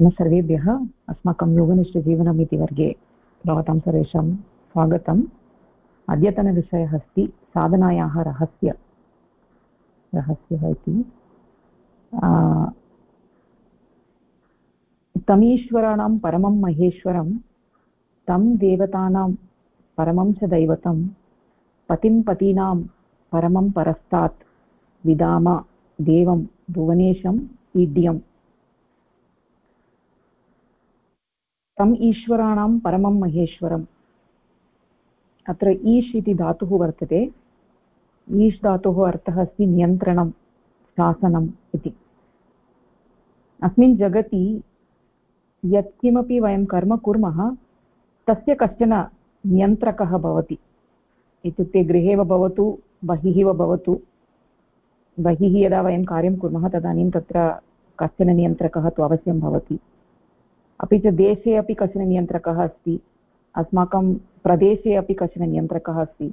नमः सर्वेभ्यः अस्माकं योगनिष्ठजीवनम् इति वर्गे भवतां सर्वेषां स्वागतम्। अद्यतनविषयः अस्ति, साधनायाः रहस्य। रहस्यः इति। तमीश्वराणां परमं महेश्वरं, तं देवतानां परमं च दैवतं, पतिं पतीनां परमं परस्तात्, विदाम, देवं भुवनेशम् ईड्यम्। तम् ईश्वराणां परमं महेश्वरम्। अत्र ईश् इति धातुः वर्तते। ईश् धातोः अर्थः अस्ति नियन्त्रणं, शासनम् इति। अस्मिन् जगति यत्किमपि वयं कर्म कुर्मः, तस्य कश्चन नियन्त्रकः भवति। इत्युक्ते गृहे वा भवतु, बहिः वा भवतु। बहिः यदा वयं कार्यं कुर्मः तदानीं तत्र कश्चन नियन्त्रकः तु अवश्यं भवति। अपि च देशे अपि कश्चन नियन्त्रकः अस्ति। अस्माकं प्रदेशे अपि कश्चन नियन्त्रकः अस्ति।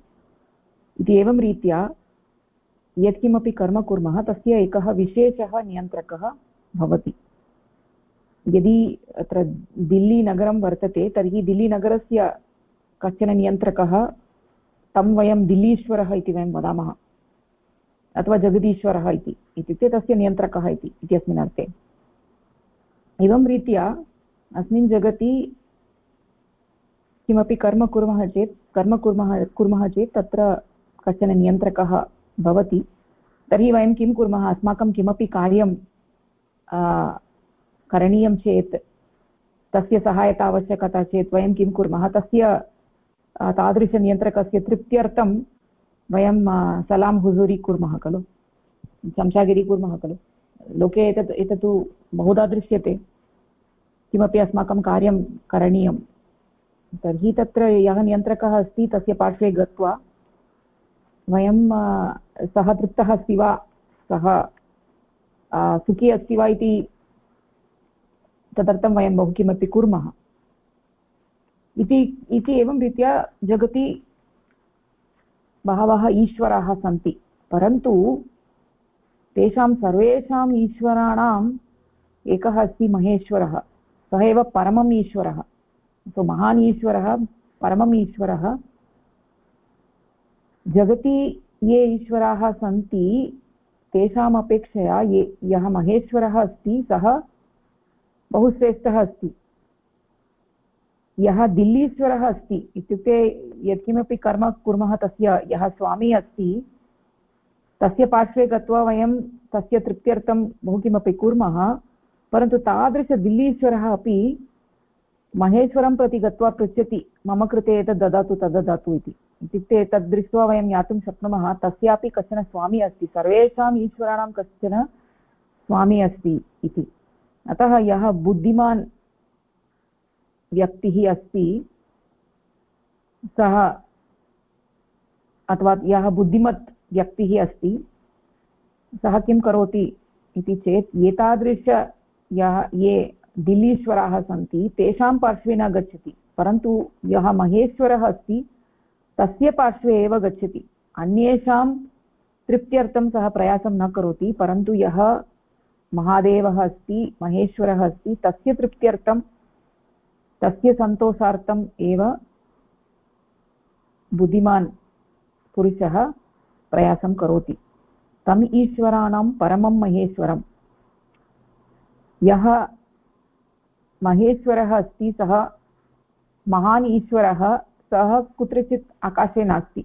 इति एवं रीत्या यत्किमपि कर्म कुर्मः, तस्य एकः विशेषः नियन्त्रकः भवति। यदि अत्र दिल्लीनगरं वर्तते, तर्हि दिल्लीनगरस्य कश्चन नियन्त्रकः तं वयं दिल्लीश्वरः इति वयं वदामः, अथवा जगदीश्वरः इति। इत्युक्ते तस्य नियन्त्रकः इति, इत्यस्मिन् अर्थे। एवं रीत्या अस्मिन् जगति किमपि कर्म कुर्मः चेत्, कर्म कुर्मः कुर्मः चेत् तत्र कश्चन नियन्त्रकः भवति। तर्हि वयं किं कुर्मः? अस्माकं किमपि कार्यं करणीयं चेत्, तस्य सहायता आवश्यकता चेत् वयं किं कुर्मः? तस्य तादृशनियन्त्रकस्य तृप्त्यर्थं वयं सलां हुजूरी कुर्मः खलु। चमचागिरी कुर्मः खलु। लोके एतत्, एतत्तु बहुधा दृश्यते। किमपि अस्माकं कार्यं करणीयं। तर्हि तत्र यः नियन्त्रकः अस्ति, तस्य पार्श्वे गत्वा वयं सः तृप्तः अस्ति वा? सः सुखी अस्ति वा इति तदर्थं वयं बहु किमपि कुर्मः। इति एवं रीत्या जगति बहवः ईश्वराः सन्ति। परन्तु तेषां सर्वेषाम् ईश्वराणाम् एकः अस्ति महेश्वरः। सः एव परमम् ईश्वरः। सो महान् ईश्वरः, परमम् ईश्वरः। जगति ये ईश्वराः सन्ति, तेषाम् अपेक्षया ये, यः महेश्वरः अस्ति, सः बहु श्रेष्ठः अस्ति। यः दिल्लीश्वरः अस्ति, इत्युक्ते यत्किमपि कर्म कुर्मः तस्य, यः स्वामी अस्ति, तस्य पार्श्वे गत्वा वयं तस्य तृप्त्यर्थं बहु किमपि कुर्मः परन्तु तादृशदिल्लीश्वरः अपि महेश्वरं प्रति गत्वा पृच्छति, मम कृते एतत् ददातु, तद् ददातु इति। इत्युक्ते तद् दृष्ट्वा वयं ज्ञातुं शक्नुमः, तस्यापि कश्चन स्वामी अस्ति सर्वेषाम् ईश्वराणां कश्चन स्वामी अस्ति इति। अतः यः बुद्धिमान् व्यक्तिः अस्ति, सः अथवा यः बुद्धिमत् व्यक्तिः अस्ति, सः किं करोति इति चेत् एतादृश यः ये दिल्लीश्वराः सन्ति, तेषां पार्श्वे न गच्छति, परन्तु यः महेश्वरः अस्ति, तस्य पार्श्वे एव गच्छति। अन्येषां तृप्त्यर्थं सः प्रयासं न करोति, परन्तु यः महादेवः अस्ति, महेश्वरः अस्ति, तस्य तृप्त्यर्थं, तस्य सन्तोषार्थम् एव बुद्धिमान् पुरुषः प्रयासं करोति। तम् ईश्वराणां परमं महेश्वरम्। यः महेश्वरः अस्ति, सः महान् ईश्वरः, सः कुत्रचित् आकाशे नास्ति।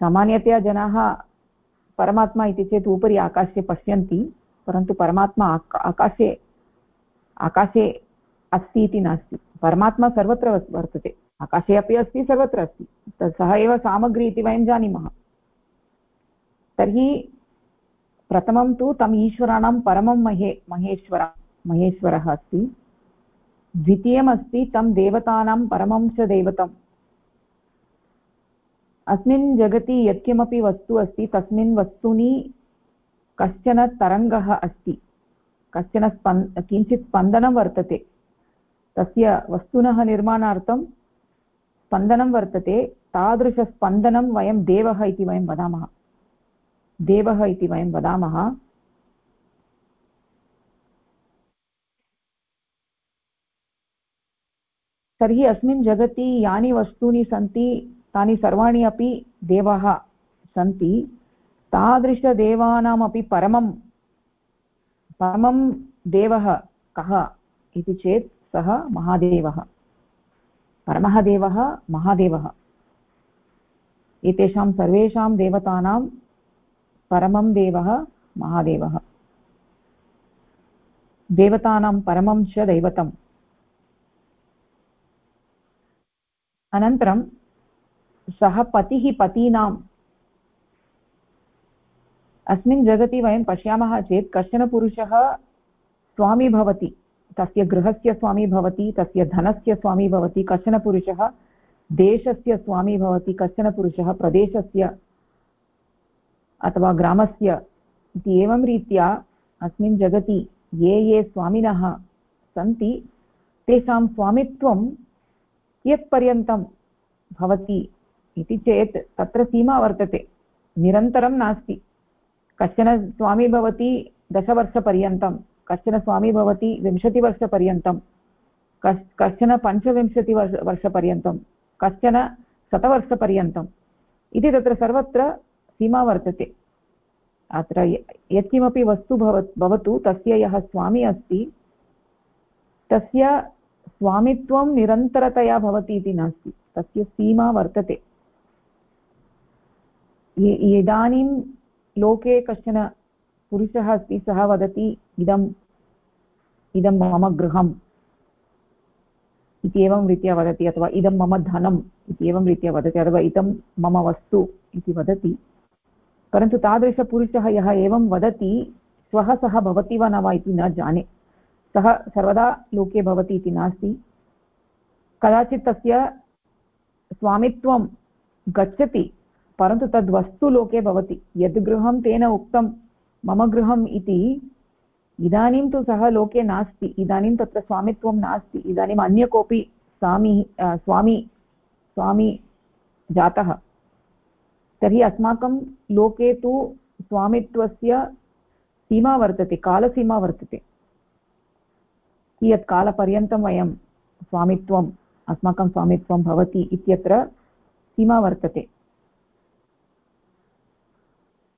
सामान्यतया जनाः परमात्मा इति चेत् उपरि आकाशे पश्यन्ति, परन्तु परमात्मा आकाशे आकाशे अस्ति इति नास्ति। परमात्मा सर्वत्र वर्तते। आकाशे अपि अस्ति, सर्वत्र अस्ति। तत् सः एव सामग्री इति वयं जानीमः। तर्हि प्रथमं तु तम् ईश्वराणां परमं महे, महेश्वर, महेश्वरः अस्ति। द्वितीयमस्ति तं देवतानां परमं च दैवतम् अस्मिन् जगति यत्किमपि वस्तु अस्ति, तस्मिन् वस्तुनि कश्चन तरङ्गः अस्ति। कश्चन स्पन्, किञ्चित् स्पन्दनं वर्तते। तस्य वस्तुनः निर्माणार्थं स्पन्दनं वर्तते। तादृशस्पन्दनं वयं देवः इति वयं वदामः। देवः इति वयं वदामः। तर्हि अस्मिन् जगति यानि वस्तूनि सन्ति, तानि सर्वाणि अपि देवाः सन्ति। तादृशदेवानामपि परमं परमं देवः कः इति चेत् सः महादेवः। परमः देवः महादेवः। एतेषां सर्वेषां देवतानां परमं देवः महादेवः। देवतानां परमं च दैवतम्। अनन्तरं सः पतिः पतीनाम्। अस्मिन् जगति वयं पश्यामः चेत् कश्चन पुरुषः स्वामी भवति, तस्य गृहस्य स्वामी भवति, तस्य धनस्य स्वामी भवति, कश्चन पुरुषः देशस्य स्वामी भवति, कश्चन पुरुषः प्रदेशस्य अथवा ग्रामस्य इति एवं रीत्या अस्मिन् जगति ये ये स्वामिनः सन्ति, तेषां स्वामित्वं कियत्पर्यन्तं भवति इति चेत् तत्र सीमा वर्तते। निरन्तरं नास्ति। कश्चन स्वामी भवति दशवर्षपर्यन्तं, कश्चन स्वामी भवति विंशतिवर्षपर्यन्तं, कश्, कश्चन पञ्चविंशतिवर्ष वर्षपर्यन्तं, कश्चन शतवर्षपर्यन्तम् इति तत्र सर्वत्र सीमा वर्तते। अत्र यत्किमपि वस्तु भवतु तस्य यः स्वामी अस्ति, तस्य स्वामित्वं निरन्तरतया भवति इति नास्ति। तस्य सीमा वर्तते। इदानीं लोके कश्चन पुरुषः अस्ति, सः वदति, इदम्, इदं मम गृहम् इति एवं रीत्या वदति, अथवा इदं मम धनम् इति एवं रीत्या वदति, अथवा इदं मम वस्तु इति वदति। परन्तु तादृशपुरुषः यः एवं वदति श्वः सः भवति वा न वा इति न जाने। सः सर्वदा लोके भवति इति नास्ति। कदाचित् तस्य स्वामित्वं गच्छति, परन्तु तद्वस्तु लोके भवति। यद् तेन उक्तं, मम गृहम् इति, इदानीं तु सः लोके नास्ति। इदानीं तत्र स्वामित्वं नास्ति। इदानीम् अन्य कोऽपि स्वामी स्वामी स्वामी जातः। तर्हि अस्माकं लोके तु स्वामित्वस्य सीमा वर्तते, कालसीमा वर्तते। कियत् कालपर्यन्तं वयं स्वामित्वम् अस्माकं स्वामित्वं भवति इत्यत्र सीमा वर्तते।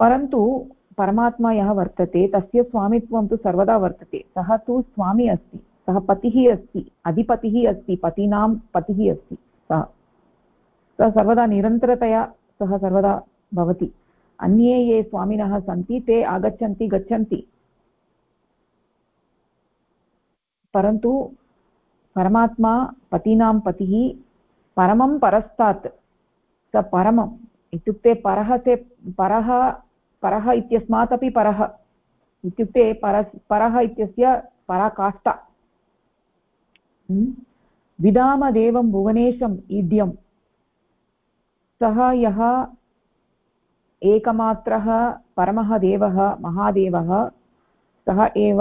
परन्तु परमात्मा यः वर्तते, तस्य स्वामित्वं तु सर्वदा वर्तते। सः तु स्वामी अस्ति, सः पतिः अस्ति, अधिपतिः अस्ति, पतीनां पतिः अस्ति सः। सः सर्वदा निरन्तरतया सः सर्वदा भवति। अन्ये ये स्वामिनः सन्ति, ते आगच्छन्ति, गच्छन्ति। परन्तु परमात्मा पतीनां पतिः परमं परस्तात्। स परमम्। इत्युक्ते परः ते परः परः इत्यस्मात् अपि परः। इत्युक्ते पर परः इत्यस्य पराकाष्ठा। हम्म? विदामदेवं भुवनेशम् ईड्यं सः यः एकमात्रः परमः देवः, महादेवः, सः एव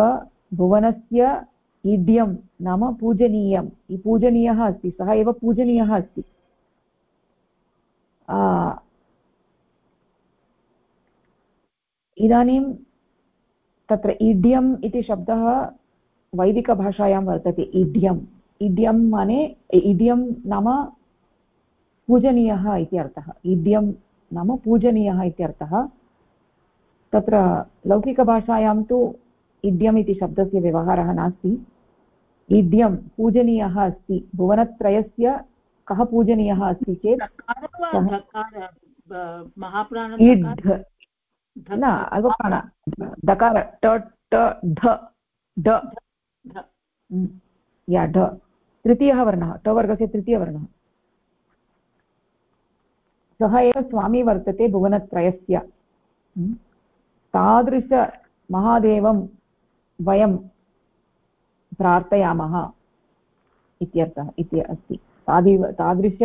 भुवनस्य ईड्यं नाम पूजनीयं पूजनीयः अस्ति, सः एव पूजनीयः अस्ति। इदानीं तत्र इड्यम् इति शब्दः वैदिकभाषायां वर्तते, इड्यम्। इड्यं माने इड्यं नाम पूजनीयः इति अर्थः। इड्यं नाम पूजनीयः इत्यर्थः तत्र लौकिकभाषायां तु इड्यम् इति शब्दस्य व्यवहारः नास्ति। इड्यं पूजनीयः अस्ति। भुवनत्रयस्य कः पूजनीयः अस्ति चेत् न अल्पप्राण दकार ट ट ध। ढ या ढ तृतीयः वर्णः। ट वर्गस्य तृतीयवर्णः। सः एव स्वामी वर्तते भुवनत्रयस्य। तादृशमहादेवं वयं प्रार्थयामः इत्यर्थः, इति अस्ति। तादिव तादृश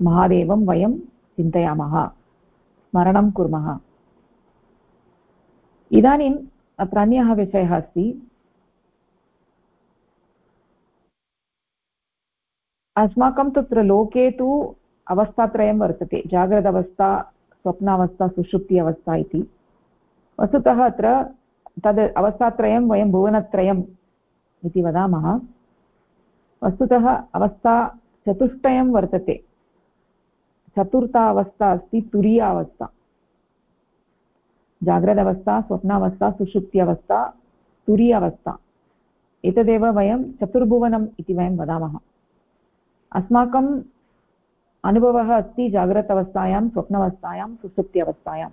महादेवं वयं चिन्तयामः, स्मरणं कुर्मः। इदानीम् अत्र अन्यः विषयः अस्ति। अस्माकं तत्र लोके तु अवस्थात्रयं वर्तते जाग्रदवस्था स्वप्नावस्था सुषुप्ति अवस्था इति। वस्तुतः अत्र तद् अवस्थात्रयं वयं भुवनत्रयम् इति वदामः। वस्तुतः अवस्था चतुष्टयं वर्तते। चतुर्था अवस्था अस्ति तुरीयावस्था। जाग्रदवस्था स्वप्नावस्था सुषुप्त्यवस्था तुरी अवस्था एतदेव वयं चतुर्भुवनम् इति वयं वदामः। अस्माकम् अनुभवः अस्ति जाग्रत् अवस्थायां स्वप्नवस्थायां सुसुप्त्यवस्थायाम्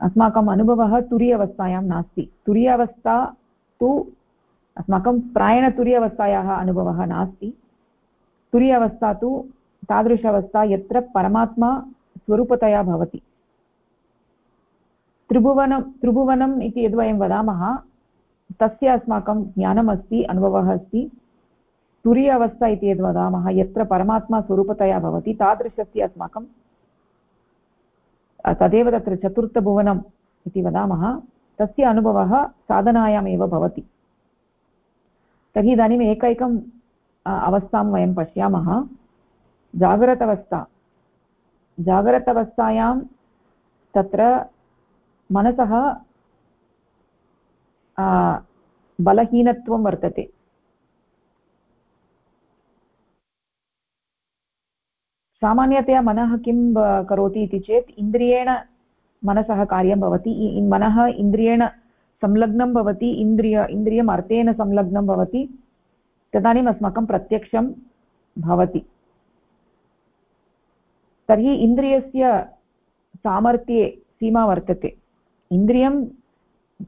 अस्माकम् अनुभवः तुरी अवस्थायां नास्ति। तुरी अवस्था तु अस्माकं प्रायेण अनुभवः नास्ति। तुरी तु तादृश अवस्था यत्र परमात्मा स्वरूपतया भवति। त्रिभुवनं, त्रिभुवनम् इति यद्वयं वदामः, तस्य अस्माकं ज्ञानम् अस्ति अनुभवः अस्ति। तुरी अवस्था इति यद् वदामः, यत्र परमात्मा स्वरूपतया भवति, तादृशस्य अस्माकं तदेव तत्र चतुर्थभुवनम् इति वदामः, तस्य अनुभवः साधनायामेव भवति। तर्हि इदानीम् एकैकम् अवस्थां वयं पश्यामः। जागरत अवस्था जागरत अवस्थायां तत्र मनसः बलहीनत्वं वर्तते। सामान्यतया मनः किं करोति इति चेत् इन्द्रियेण मनसः कार्यं भवति मनः इन्द्रियेण संलग्नं भवति, इन्द्रिय इन्द्रियम् अर्थेन संलग्नं भवति, तदानीम् अस्माकं प्रत्यक्षं भवति। तर्हि इन्द्रियस्य सामर्थ्ये सीमा वर्तते। इन्द्रियं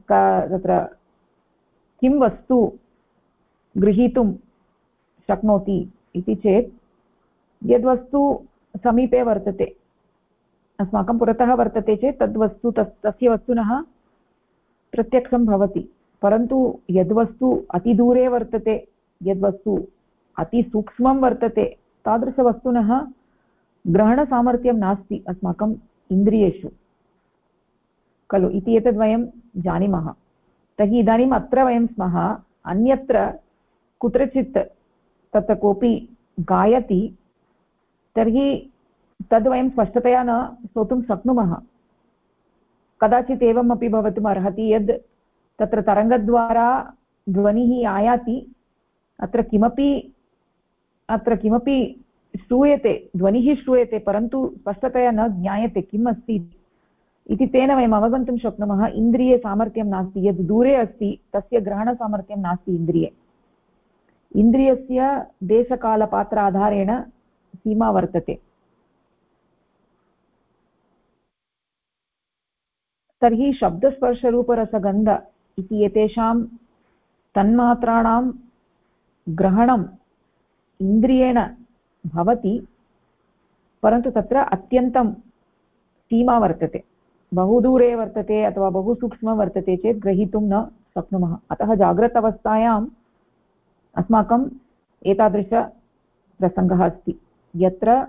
तत्र किं वस्तु गृहीतुं शक्नोति इति चेत् यद्वस्तु समीपे वर्तते। अस्माकं पुरतः वर्तते चेत् तद्वस्तु तस्, तस्य वस्तुनः प्रत्यक्षं भवति। परन्तु यद्वस्तु अतिदूरे वर्तते, यद्वस्तु अतिसूक्ष्मं वर्तते, तादृशवस्तुनः ग्रहणसामर्थ्यं नास्ति अस्माकम् इन्द्रियेषु। खलु, इति एतद् वयं जानीमः। तर्हि इदानीम् अत्र वयं स्मः, अन्यत्र कुत्रचित् तत्र कोऽपि गायति तर्हि तद् वयं स्पष्टतया न श्रोतुं शक्नुमः। कदाचित् एवम् अपि भवितुम् अर्हति यद् तत्र तरङ्गद्वारा ध्वनिः आयाति, अत्र किमपि अत्र किमपि श्रूयते, ध्वनिः श्रूयते, परन्तु स्पष्टतया न ज्ञायते किम् अस्ति इति तेन वयम् अवगन्तुं शक्नुमः। इन्द्रियसामर्थ्यं नास्ति, यद् दूरे अस्ति, तस्य ग्रहणसामर्थ्यं नास्ति इन्द्रिये। इन्द्रियस्य देशकालपात्र आधारेण सीमा वर्तते। तर्हि शब्दस्पर्शरूपरसगन्ध इति एतेषां तन्मात्राणां ग्रहणम् इन्द्रियेण भवति, परन्तु तत्र अत्यन्तं सीमा वर्तते। बहु दूरे वर्तते अथवा बहु सूक्ष्मं वर्तते चेत् ग्रहीतुं न शक्नुमः। अतः जाग्रत अस्माकम् एतादृशप्रसङ्गः अस्ति। यत्र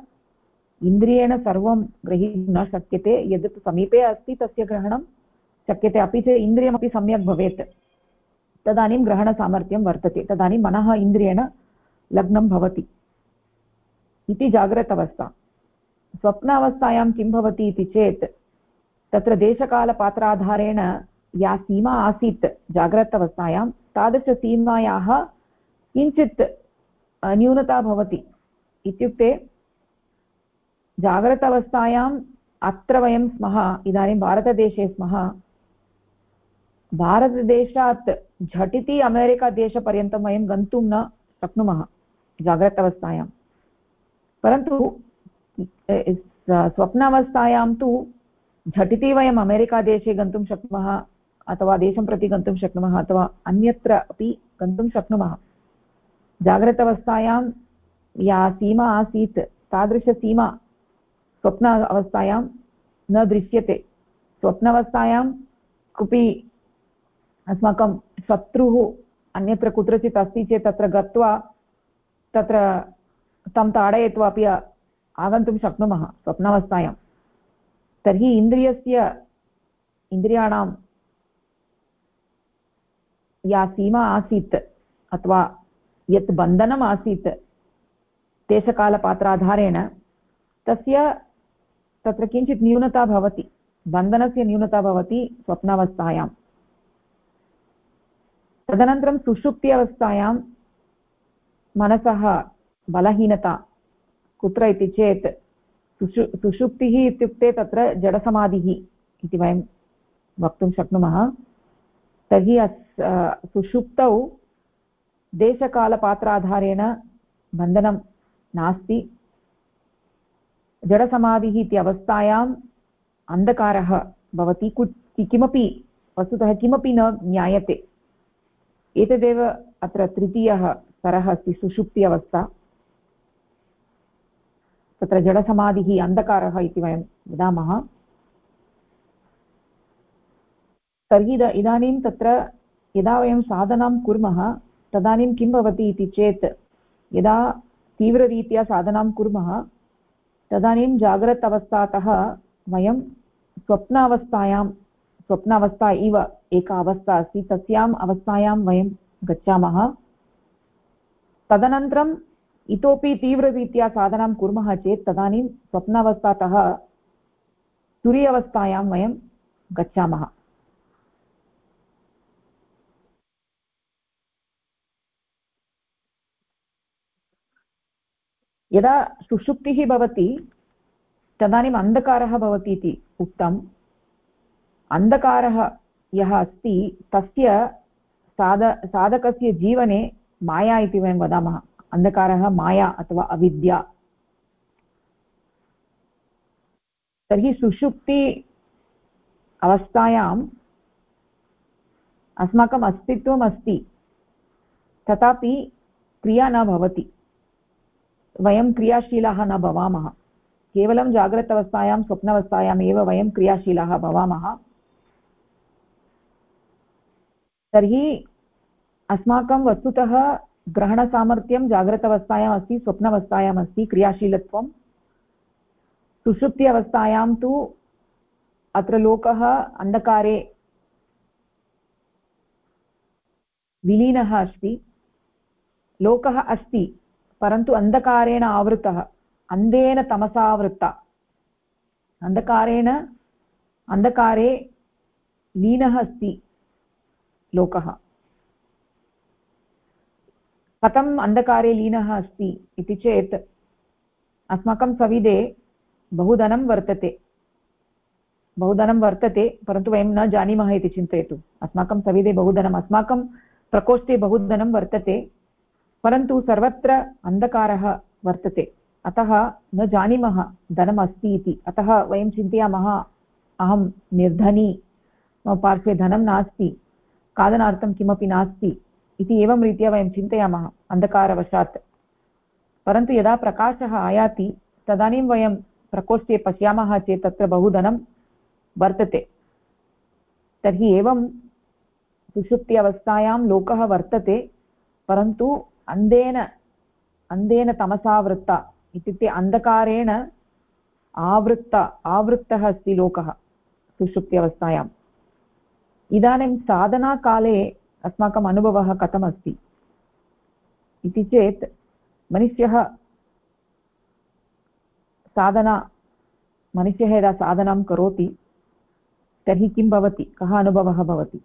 इन्द्रियेण सर्वं ग्रहीतुं न शक्यते, यद् समीपे अस्ति तस्य ग्रहणं शक्यते। अपि च इन्द्रियमपि सम्यक् भवेत्। तदानीं ग्रहणसामर्थ्यं वर्तते। तदानीं मनः इन्द्रियेण लग्नं भवति इति जाग्रत अवस्था स्वप्न अवस्थायां किं भवति इति चेत्, तत्र देशकालपात्राधारेण या सीमा आसीत् जाग्रत् अवस्थायां तादृशसीमायाः किञ्चित् न्यूनता भवति। इत्युक्ते जाग्रत् अवस्थायाम् अत्र वयं स्मः, इदानीं भारतदेशे स्मः, भारतदेशात् झटिति अमेरिकादेशपर्यन्तं वयं गन्तुं न शक्नुमः जाग्रत् अवस्थायां परन्तु स्वप्नावस्थायां तु झटिति वयम् अमेरिकादेशे गन्तुं शक्नुमः, अथवा देशं प्रति गन्तुं शक्नुमः, अथवा अन्यत्र अपि गन्तुं शक्नुमः। जाग्रतवस्थायां या सीमा आसीत्, तादृशसीमा स्वप्न अवस्थायां न दृश्यते। स्वप्नावस्थायां कोऽपि अस्माकं शत्रुः अन्यत्र कुत्रचित् अस्ति चेत् तत्र गत्वा तत्र तं ताडयित्वा अपि आगन्तुं शक्नुमः स्वप्नावस्थायां। तर्हि इन्द्रियस्य, इन्द्रियाणां या सीमा आसीत् अथवा यत् बन्धनम् आसीत् देशकालपात्राधारेण तस्य तत्र किञ्चित् न्यूनता भवति, बन्धनस्य न्यूनता भवति स्वप्नावस्थायां। तदनन्तरं सुषुप्ति अवस्थायां मनसः बलहीनता, कुत्र इति चेत् सुषु, सुषुप्तिः इत्युक्ते तत्र जडसमाधिः इति वयं वक्तुं शक्नुमः। तर्हि अस् सुषुप्तौ देशकालपात्राधारेण बन्धनं नास्ति। जडसमाधिः इति अवस्थायाम् अन्धकारः भवति। कु किमपि वस्तुतः किमपि न ज्ञायते। एतदेव अत्र तृतीयः स्तरः अस्ति, सुषुप्ति अवस्था। तत्र जडसमाधिः अन्धकारः इति वयं वदामः। तर्हि इदानीं तत्र यदा वयं साधनां कुर्मः, तदानीं किं भवति इति चेत्, यदा तीव्ररीत्या साधनां कुर्मः, तदानीं जाग्रत् अवस्थातः वयं स्वप्नावस्थायां, स्वप्नावस्था इव एका अवस्था अस्ति, तस्याम् अवस्थायां वयं गच्छामः। तदनन्तरम् इतोपि तीव्ररीत्या साधनां कुर्मः चेत् तदानीं स्वप्नावस्थातः तुरी वयं गच्छामः। यदा सुषुप्तिः भवति, तदानीम् अन्धकारः भवति इति उक्तम्। अन्धकारः यः अस्ति, तस्य साध, साधकस्य जीवने माया इति वयं वदामः। अन्धकारः माया अथवा अविद्या। तर्हि सुषुप्ति अवस्थायाम् अस्माकम् अस्तित्वम् अस्ति तथापि क्रिया न भवति। वयं क्रियाशीलाः न भवामः। केवलं जाग्रत् अवस्थायां स्वप्नावस्थायाम् वयं क्रियाशीलाः भवामः। तर्हि अस्माकं वस्तुतः ग्रहणसामर्थ्यं जाग्रत् अवस्थायाम् अस्ति, स्वप्नावस्थायाम् अस्ति, क्रियाशीलत्वं। सुषुप्ति अवस्थायां तु अत्र लोकः अन्धकारे विलीनः अस्ति। लोकः अस्ति। परन्तु अन्धकारेण आवृतः, अन्धेन तमसावृत्ता। अन्धकारेण अन्धकारे लीनः अस्ति लोकः। कथम् अन्धकारे लीनः अस्ति इति चेत्, अस्माकं सविधे बहुधनं वर्तते। बहुधनं वर्तते, परन्तु वयं न जानीमः इति चिन्तयतु। अस्माकं सविधे बहुधनम्, अस्माकं प्रकोष्ठे बहुधनं वर्तते। परन्तु सर्वत्र अन्धकारः वर्तते। अतः न जानीमः धनम् अस्ति इति। अतः वयं चिन्तयामः, अहं निर्धनी, मम पार्श्वे धनं नास्ति, खादनार्थं किमपि नास्ति इति एवं रीत्या वयं चिन्तयामः अन्धकारवशात्। परन्तु यदा प्रकाशः आयाति, तदानीं वयं प्रकोष्ठे पश्यामः चेत् तत्र बहु धनं वर्तते। तर्हि एवं सुषुप्ति अवस्थायां लोकः वर्तते, परन्तु अन्धेन अन्धेन तमसावृत्ता इत्युक्ते अन्धकारेण आवृत्त, आवृत्तः अस्ति लोकः सुषुप्त्यवस्थायाम् इदानीं साधनाकाले अस्माकम् अनुभवः कथमस्ति इति चेत् मनुष्यः साधना, मनुष्यः यदा साधनां करोति, तर्हि किं भवति? कः अनुभवः भवति?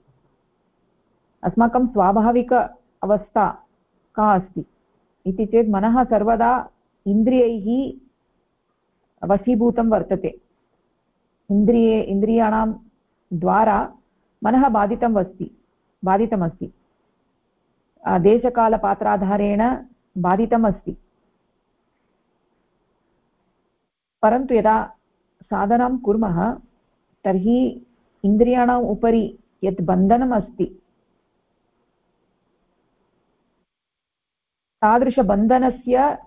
अस्माकं स्वाभाविक अवस्था का अस्ति? इति चेत् मनः सर्वदा इन्द्रियैः वशीभूतं वर्तते। इन्द्रिये, इन्द्रियाणां द्वारा मनः बाधितम् अस्ति बाधितमस्ति। देशकालपात्राधारेण बाधितम् अस्ति परन्तु यदा साधनां कुर्मः, तर्हि इन्द्रियाणाम् उपरि यत् बन्धनम् अस्ति तादृशबन्धनस्य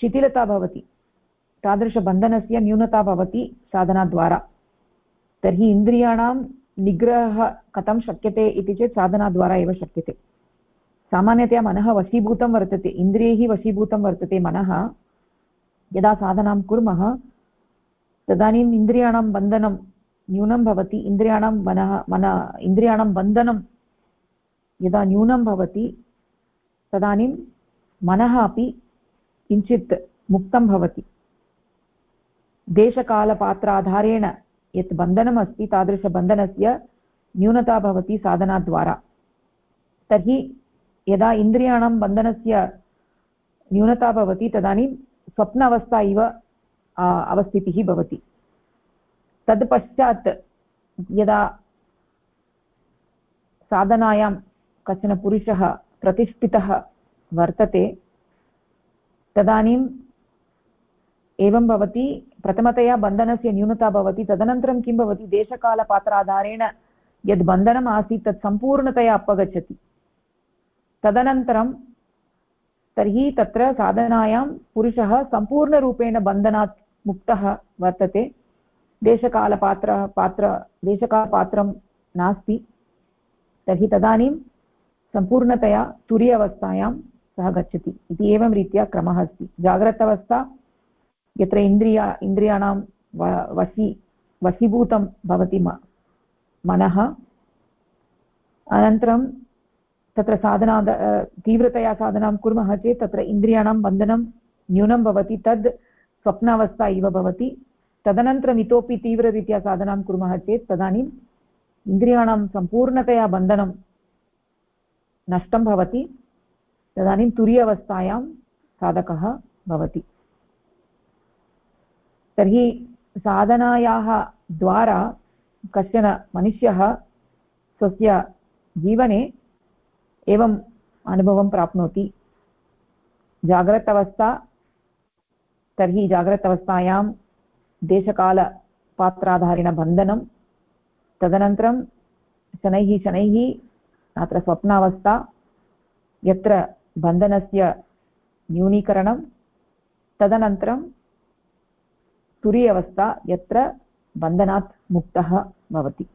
शिथिलता भवति। तादृशबन्धनस्य न्यूनता भवति साधनाद्वारा। तर्हि इन्द्रियाणां निग्रहः कथं शक्यते इति चेत् साधनाद्वारा एव शक्यते। सामान्यतया मनः वशीभूतं वर्तते, इन्द्रियैः वशीभूतं वर्तते मनः। यदा साधनां कुर्मः, तदानीम् इन्द्रियाणां बन्धनं न्यूनं भवति, इन्द्रियाणां मनः, मन, इन्द्रियाणां बन्धनं यदा न्यूनं भवति तदानीं मनः अपि किञ्चित् मुक्तं भवति। देशकालपात्राधारेण यत् बन्धनम् अस्ति तादृशबन्धनस्य न्यूनता भवति साधनाद्वारा। तर्हि यदा इन्द्रियाणां बन्धनस्य न्यूनता भवति, तदानीं स्वप्न अवस्था इव अवस्थितिः भवति। तद् यदा साधनायां कश्चन पुरुषः प्रतिष्ठितः वर्तते, तदानीम् एवं भवति, प्रथमतया बन्धनस्य न्यूनता भवति, तदनन्तरं किं भवति, देशकालपात्राधारेण यद् बन्धनम् आसीत्, तत् सम्पूर्णतया अपगच्छति। तदनन्तरं तर्हि तत्र साधनायां पुरुषः सम्पूर्णरूपेण बन्धनात् मुक्तः वर्तते। देशकालपात्र, पात्र, देशकालपात्रं नास्ति। तर्हि तदानीं सम्पूर्णतया तुरी अवस्थायां सः गच्छति। इति एवं रीत्या क्रमः अस्ति। जाग्रत् अवस्था यत्र इन्द्रिया, इन्द्रियाणां वशी, वशीभूतं भवति मनः। अनन्तरं तत्र साधना तीव्रतया साधनां कुर्मः चेत् तत्र इन्द्रियाणां बन्धनं न्यूनं भवति। तद् स्वप्नावस्था इव भवति। तदनन्तरम् इतोपि तीव्ररीत्या साधनां कुर्मः चेत् तदानीम् इन्द्रियाणां सम्पूर्णतया बन्धनं नष्टं भवति। तदानीं तुरी अवस्थायां साधकः भवति। तर्हि साधनायाः द्वारा कश्चन मनुष्यः स्वस्य जीवने एवम् अनुभवं प्राप्नोति। जाग्रत् अवस्था तर्हि जाग्रत् अवस्थायां देशकालपात्राधारिणबन्धनं तदनन्तरं शनैः शनैः अत्र स्वप्नावस्था, यत्र बन्धनस्य न्यूनीकरणं, तदनन्तरं तुरी अवस्था यत्र बन्धनात् मुक्तः भवति।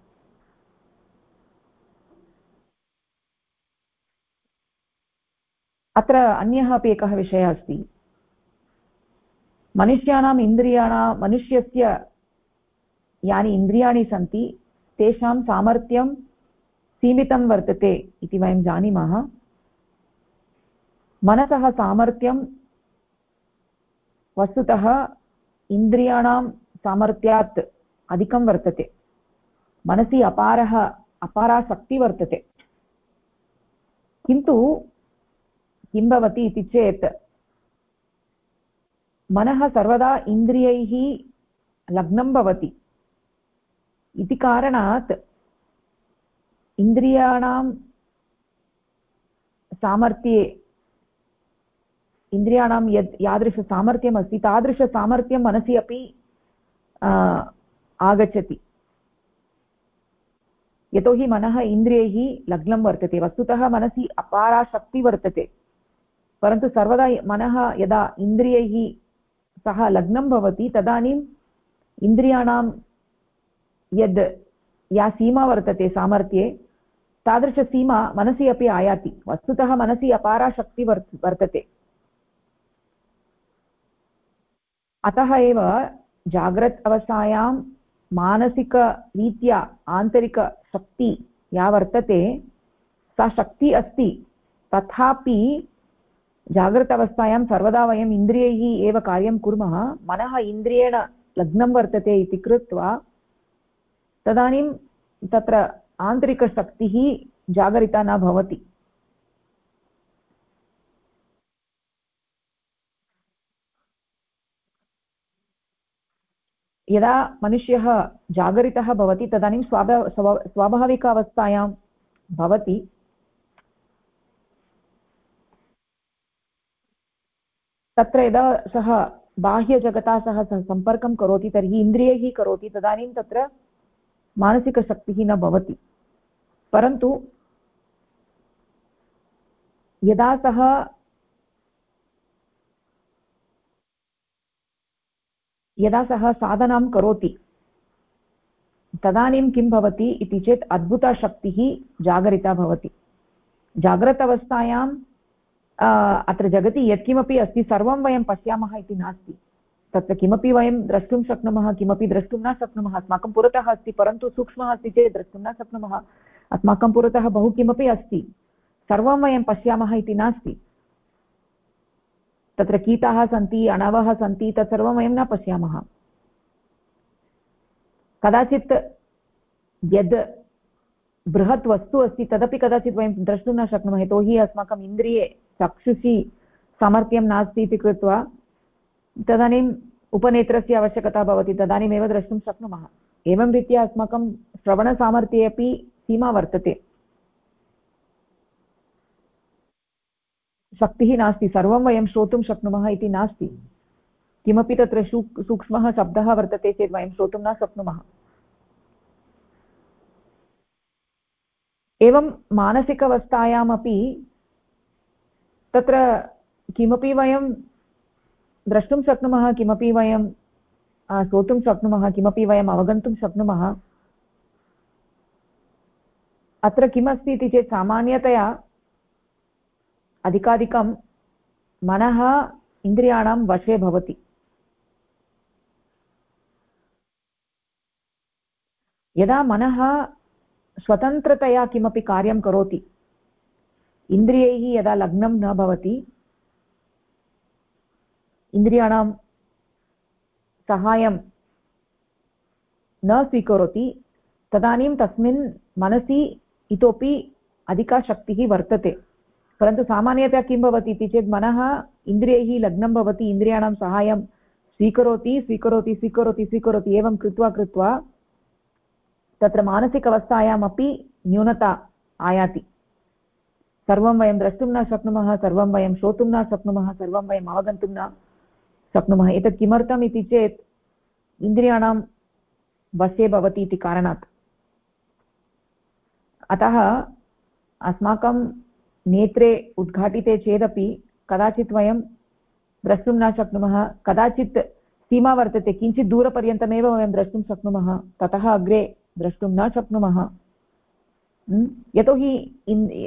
अत्र अन्यः अपि एकः विषयः अस्ति। मनुष्याणाम् इन्द्रियाणां, मनुष्यस्य यानि इन्द्रियाणि सन्ति, तेषां सामर्थ्यं सीमितं वर्तते इति वयं जानीमः। मनसः सामर्थ्यं, वस्तुतः इन्द्रियाणां सामर्थ्यात् अधिकं वर्तते। मनसि अपारः, अपारा शक्तिः वर्तते। किन्तु किं भवति इति चेत्, मनः सर्वदा इन्द्रियैः लग्नं भवति। इति कारणात् इन्द्रियाणां सामर्थ्ये इन्द्रियाणां यद् यादृशसामर्थ्यमस्ति तादृशसामर्थ्यं मनसि अपि आगच्छति। यतोहि मनः इन्द्रियैः लग्नं वर्तते, वस्तुतः मनसि अपारा शक्तिः वर्तते। परन्तु सर्वदा मनः यदा इन्द्रियैः सह लग्नं भवति तदानीम् इन्द्रियाणां यद् या सीमा वर्तते सामर्थ्ये, तादृशसीमा मनसि अपि आयाति। वस्तुतः मनसि अपारा शक्तिः वर्तते। अतः एव जाग्रत् अवस्थायां मानसिकरीत्या आन्तरिकशक्ति या वर्तते, सा शक्तिः अस्ति। तथापि जाग्रत् अवस्थायां सर्वदा वयम् इन्द्रियैः एव कार्यं कुर्मः, मनः इन्द्रियेण लग्नं वर्तते इति कृत्वा, तदानीं तत्र आन्तरिकशक्तिः जागरिता न भवति। यदा मनुष्यः जागरितः भवति, तदानीं स्वाभ स्वाभाविक अवस्थायां भवति, तत्र यदा सः बाह्यजगता सह सम्पर्कं करोति, तर्हि इन्द्रियैः करोति, तदानीं तत्र मानसिकशक्तिः न भवति। परन्तु यदा सः यदा सः साधनां करोति, तदानीं किं भवति इति चेत् अद्भुतशक्तिः जागरिता भवति। जाग्रत अवस्थायां अत्र जगति यत्किमपि अस्ति, सर्वं वयं पश्यामः इति नास्ति। तत्र किमपि वयं द्रष्टुं शक्नुमः, किमपि द्रष्टुं न शक्नुमः, अस्माकं पुरतः अस्ति, परन्तु सूक्ष्मः अस्ति चेत् द्रष्टुं न शक्नुमः। अस्माकं पुरतः बहु किमपि अस्ति, सर्वं वयं पश्यामः इति नास्ति। तत्र कीटाः सन्ति, अणवः सन्ति, तत्सर्वं वयं न पश्यामः। कदाचित् यद् बृहत् वस्तु अस्ति, तदपि कदाचित् वयं द्रष्टुं न शक्नुमः, यतोहि अस्माकम् इन्द्रिये चक्षुषि सामर्थ्यं नास्ति इति कृत्वा तदानीम् उपनेत्रस्य आवश्यकता भवति, तदानीमेव द्रष्टुं शक्नुमः। एवं रीत्या अस्माकं श्रवणसामर्थ्ये अपि सीमा वर्तते। शक्तिः नास्ति, सर्वं वयं श्रोतुं शक्नुमः इति नास्ति। किमपि तत्र सूक्ष्मः शब्दः वर्तते चेत् वयं श्रोतुं न शक्नुमः। एवं मानसिकावस्थायामपि तत्र किमपि वयं द्रष्टुं शक्नुमः, किमपि वयं श्रोतुं शक्नुमः, किमपि वयम् अवगन्तुं शक्नुमः, अत्र किमस्ति इति चेत् सामान्यतया अधिकाधिकं मनः इन्द्रियाणां वशे भवति। यदा मनः स्वतन्त्रतया किमपि कार्यं करोति, इन्द्रियैः यदा लग्नं न भवति, इन्द्रियाणां सहायं न स्वीकरोति, तदानीं तस्मिन् मनसि इतोपि अधिका शक्तिः वर्तते। परन्तु सामान्यतया किं भवति इति चेत् मनः इन्द्रियैः लग्नं भवति, इन्द्रियाणां सहायं स्वीकरोति स्वीकरोति स्वीकरोति स्वीकरोति, एवं कृत्वा कृत्वा तत्र मानसिक अवस्थायामपि न्यूनता आयाति। सर्वं वयं द्रष्टुं न शक्नुमः, सर्वं वयं श्रोतुं न शक्नुमः, सर्वं वयम् अवगन्तुं न शक्नुमः। एतत् किमर्थम् इति चेत् इन्द्रियाणां वशे भवति इति कारणात्। अतः अस्माकं नेत्रे उद्घाटिते चेदपि कदाचित् वयं द्रष्टुं न शक्नुमः, कदाचित् सीमा वर्तते, किञ्चित् दूरपर्यन्तमेव वयं द्रष्टुं शक्नुमः, ततः अग्रे द्रष्टुं न शक्नुमः। यतोहि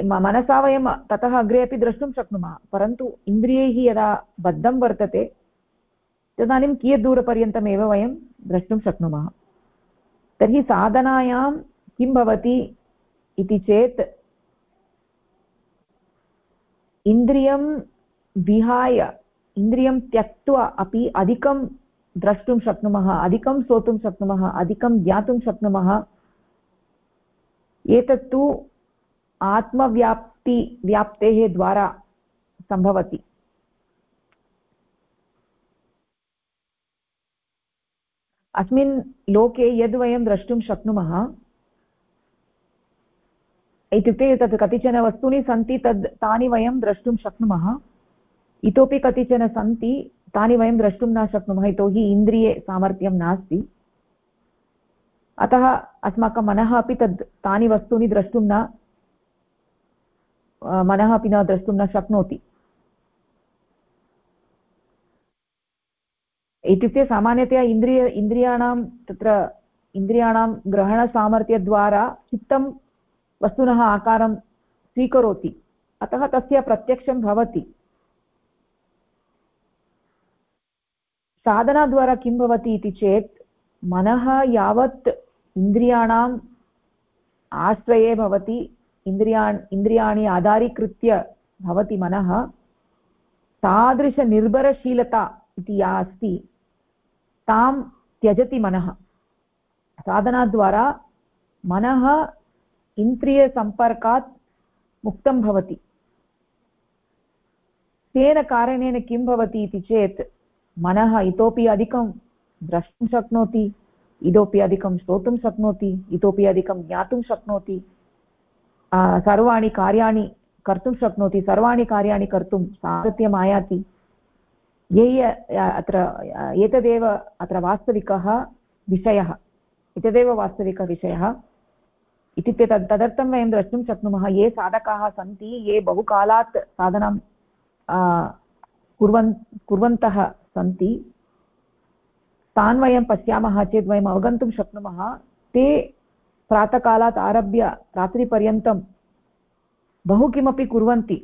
मनसा वयं ततः अग्रे अपि द्रष्टुं शक्नुमः, परन्तु इन्द्रियैः यदा बद्धं वर्तते, तदानीं कियत् दूरपर्यन्तमेव वयं द्रष्टुं शक्नुमः। तर्हि साधनायां किं भवति इति चेत् इन्द्रियं विहाय इन्द्रियं त्यक्त्वा अपि अधिकं द्रष्टुं शक्नुमः, अधिकं श्रोतुं शक्नुमः, अधिकं ज्ञातुं शक्नुमः। एतत्तु आत्मव्याप्ति, व्याप्तेः द्वारा सम्भवति। अस्मिन् लोके यद् वयं द्रष्टुं शक्नुमः इत्युक्ते तत् कतिचन वस्तूनि सन्ति तद् तानि वयं द्रष्टुं शक्नुमः। इतोपि कतिचन सन्ति, तानि वयं द्रष्टुं न शक्नुमः, यतोहि इन्द्रिये सामर्थ्यं नास्ति। अतः अस्माकं मनः अपि तद् तानि वस्तूनि द्रष्टुं न मनः अपि न द्रष्टुं न शक्नोति। इत्युक्ते सामान्यतया इन्द्रिय, इन्द्रियाणां तत्र, इन्द्रियाणां ग्रहणसामर्थ्यद्वारा चित्तं वस्तुनः आकारं स्वीकरोति। अतः तस्य प्रत्यक्षं भवति। साधनाद्वारा किं भवति इति चेत्, मनः यावत् इन्द्रियाणाम् आश्रये भवति इन्द्रियाणि इन्द्रियाणि आधारीकृत्य भवति मनः। तादृशनिर्भरशीलता इति या अस्ति, तां त्यजति मनः। साधनाद्वारा मनः इन्द्रियसम्पर्कात् मुक्तं भवति। तेन कारणेन किं भवति इति चेत्, मनः इतोपि अधिकं द्रष्टुं शक्नोति, इतोपि अधिकं श्रोतुं शक्नोति, इतोपि अधिकं ज्ञातुं शक्नोति सर्वाणि कार्याणि कर्तुं शक्नोति, सर्वाणि कार्याणि कर्तुं सामर्थ्यम् आयाति ये अत्र एतदेव अत्र वास्तविकः विषयः, एतदेव वास्तविकविषयः। इत्युक्ते तद् तदर्थं वयं द्रष्टुं शक्नुमः, ये साधकाः सन्ति, ये बहुकालात् साधनं कुर्वन्, कुर्वन्तः सन्ति, तान् वयं पश्यामः चेत् वयम् अवगन्तुं शक्नुमः, ते प्रातःकालात् आरभ्य रात्रिपर्यन्तं बहु किमपि कुर्वन्ति,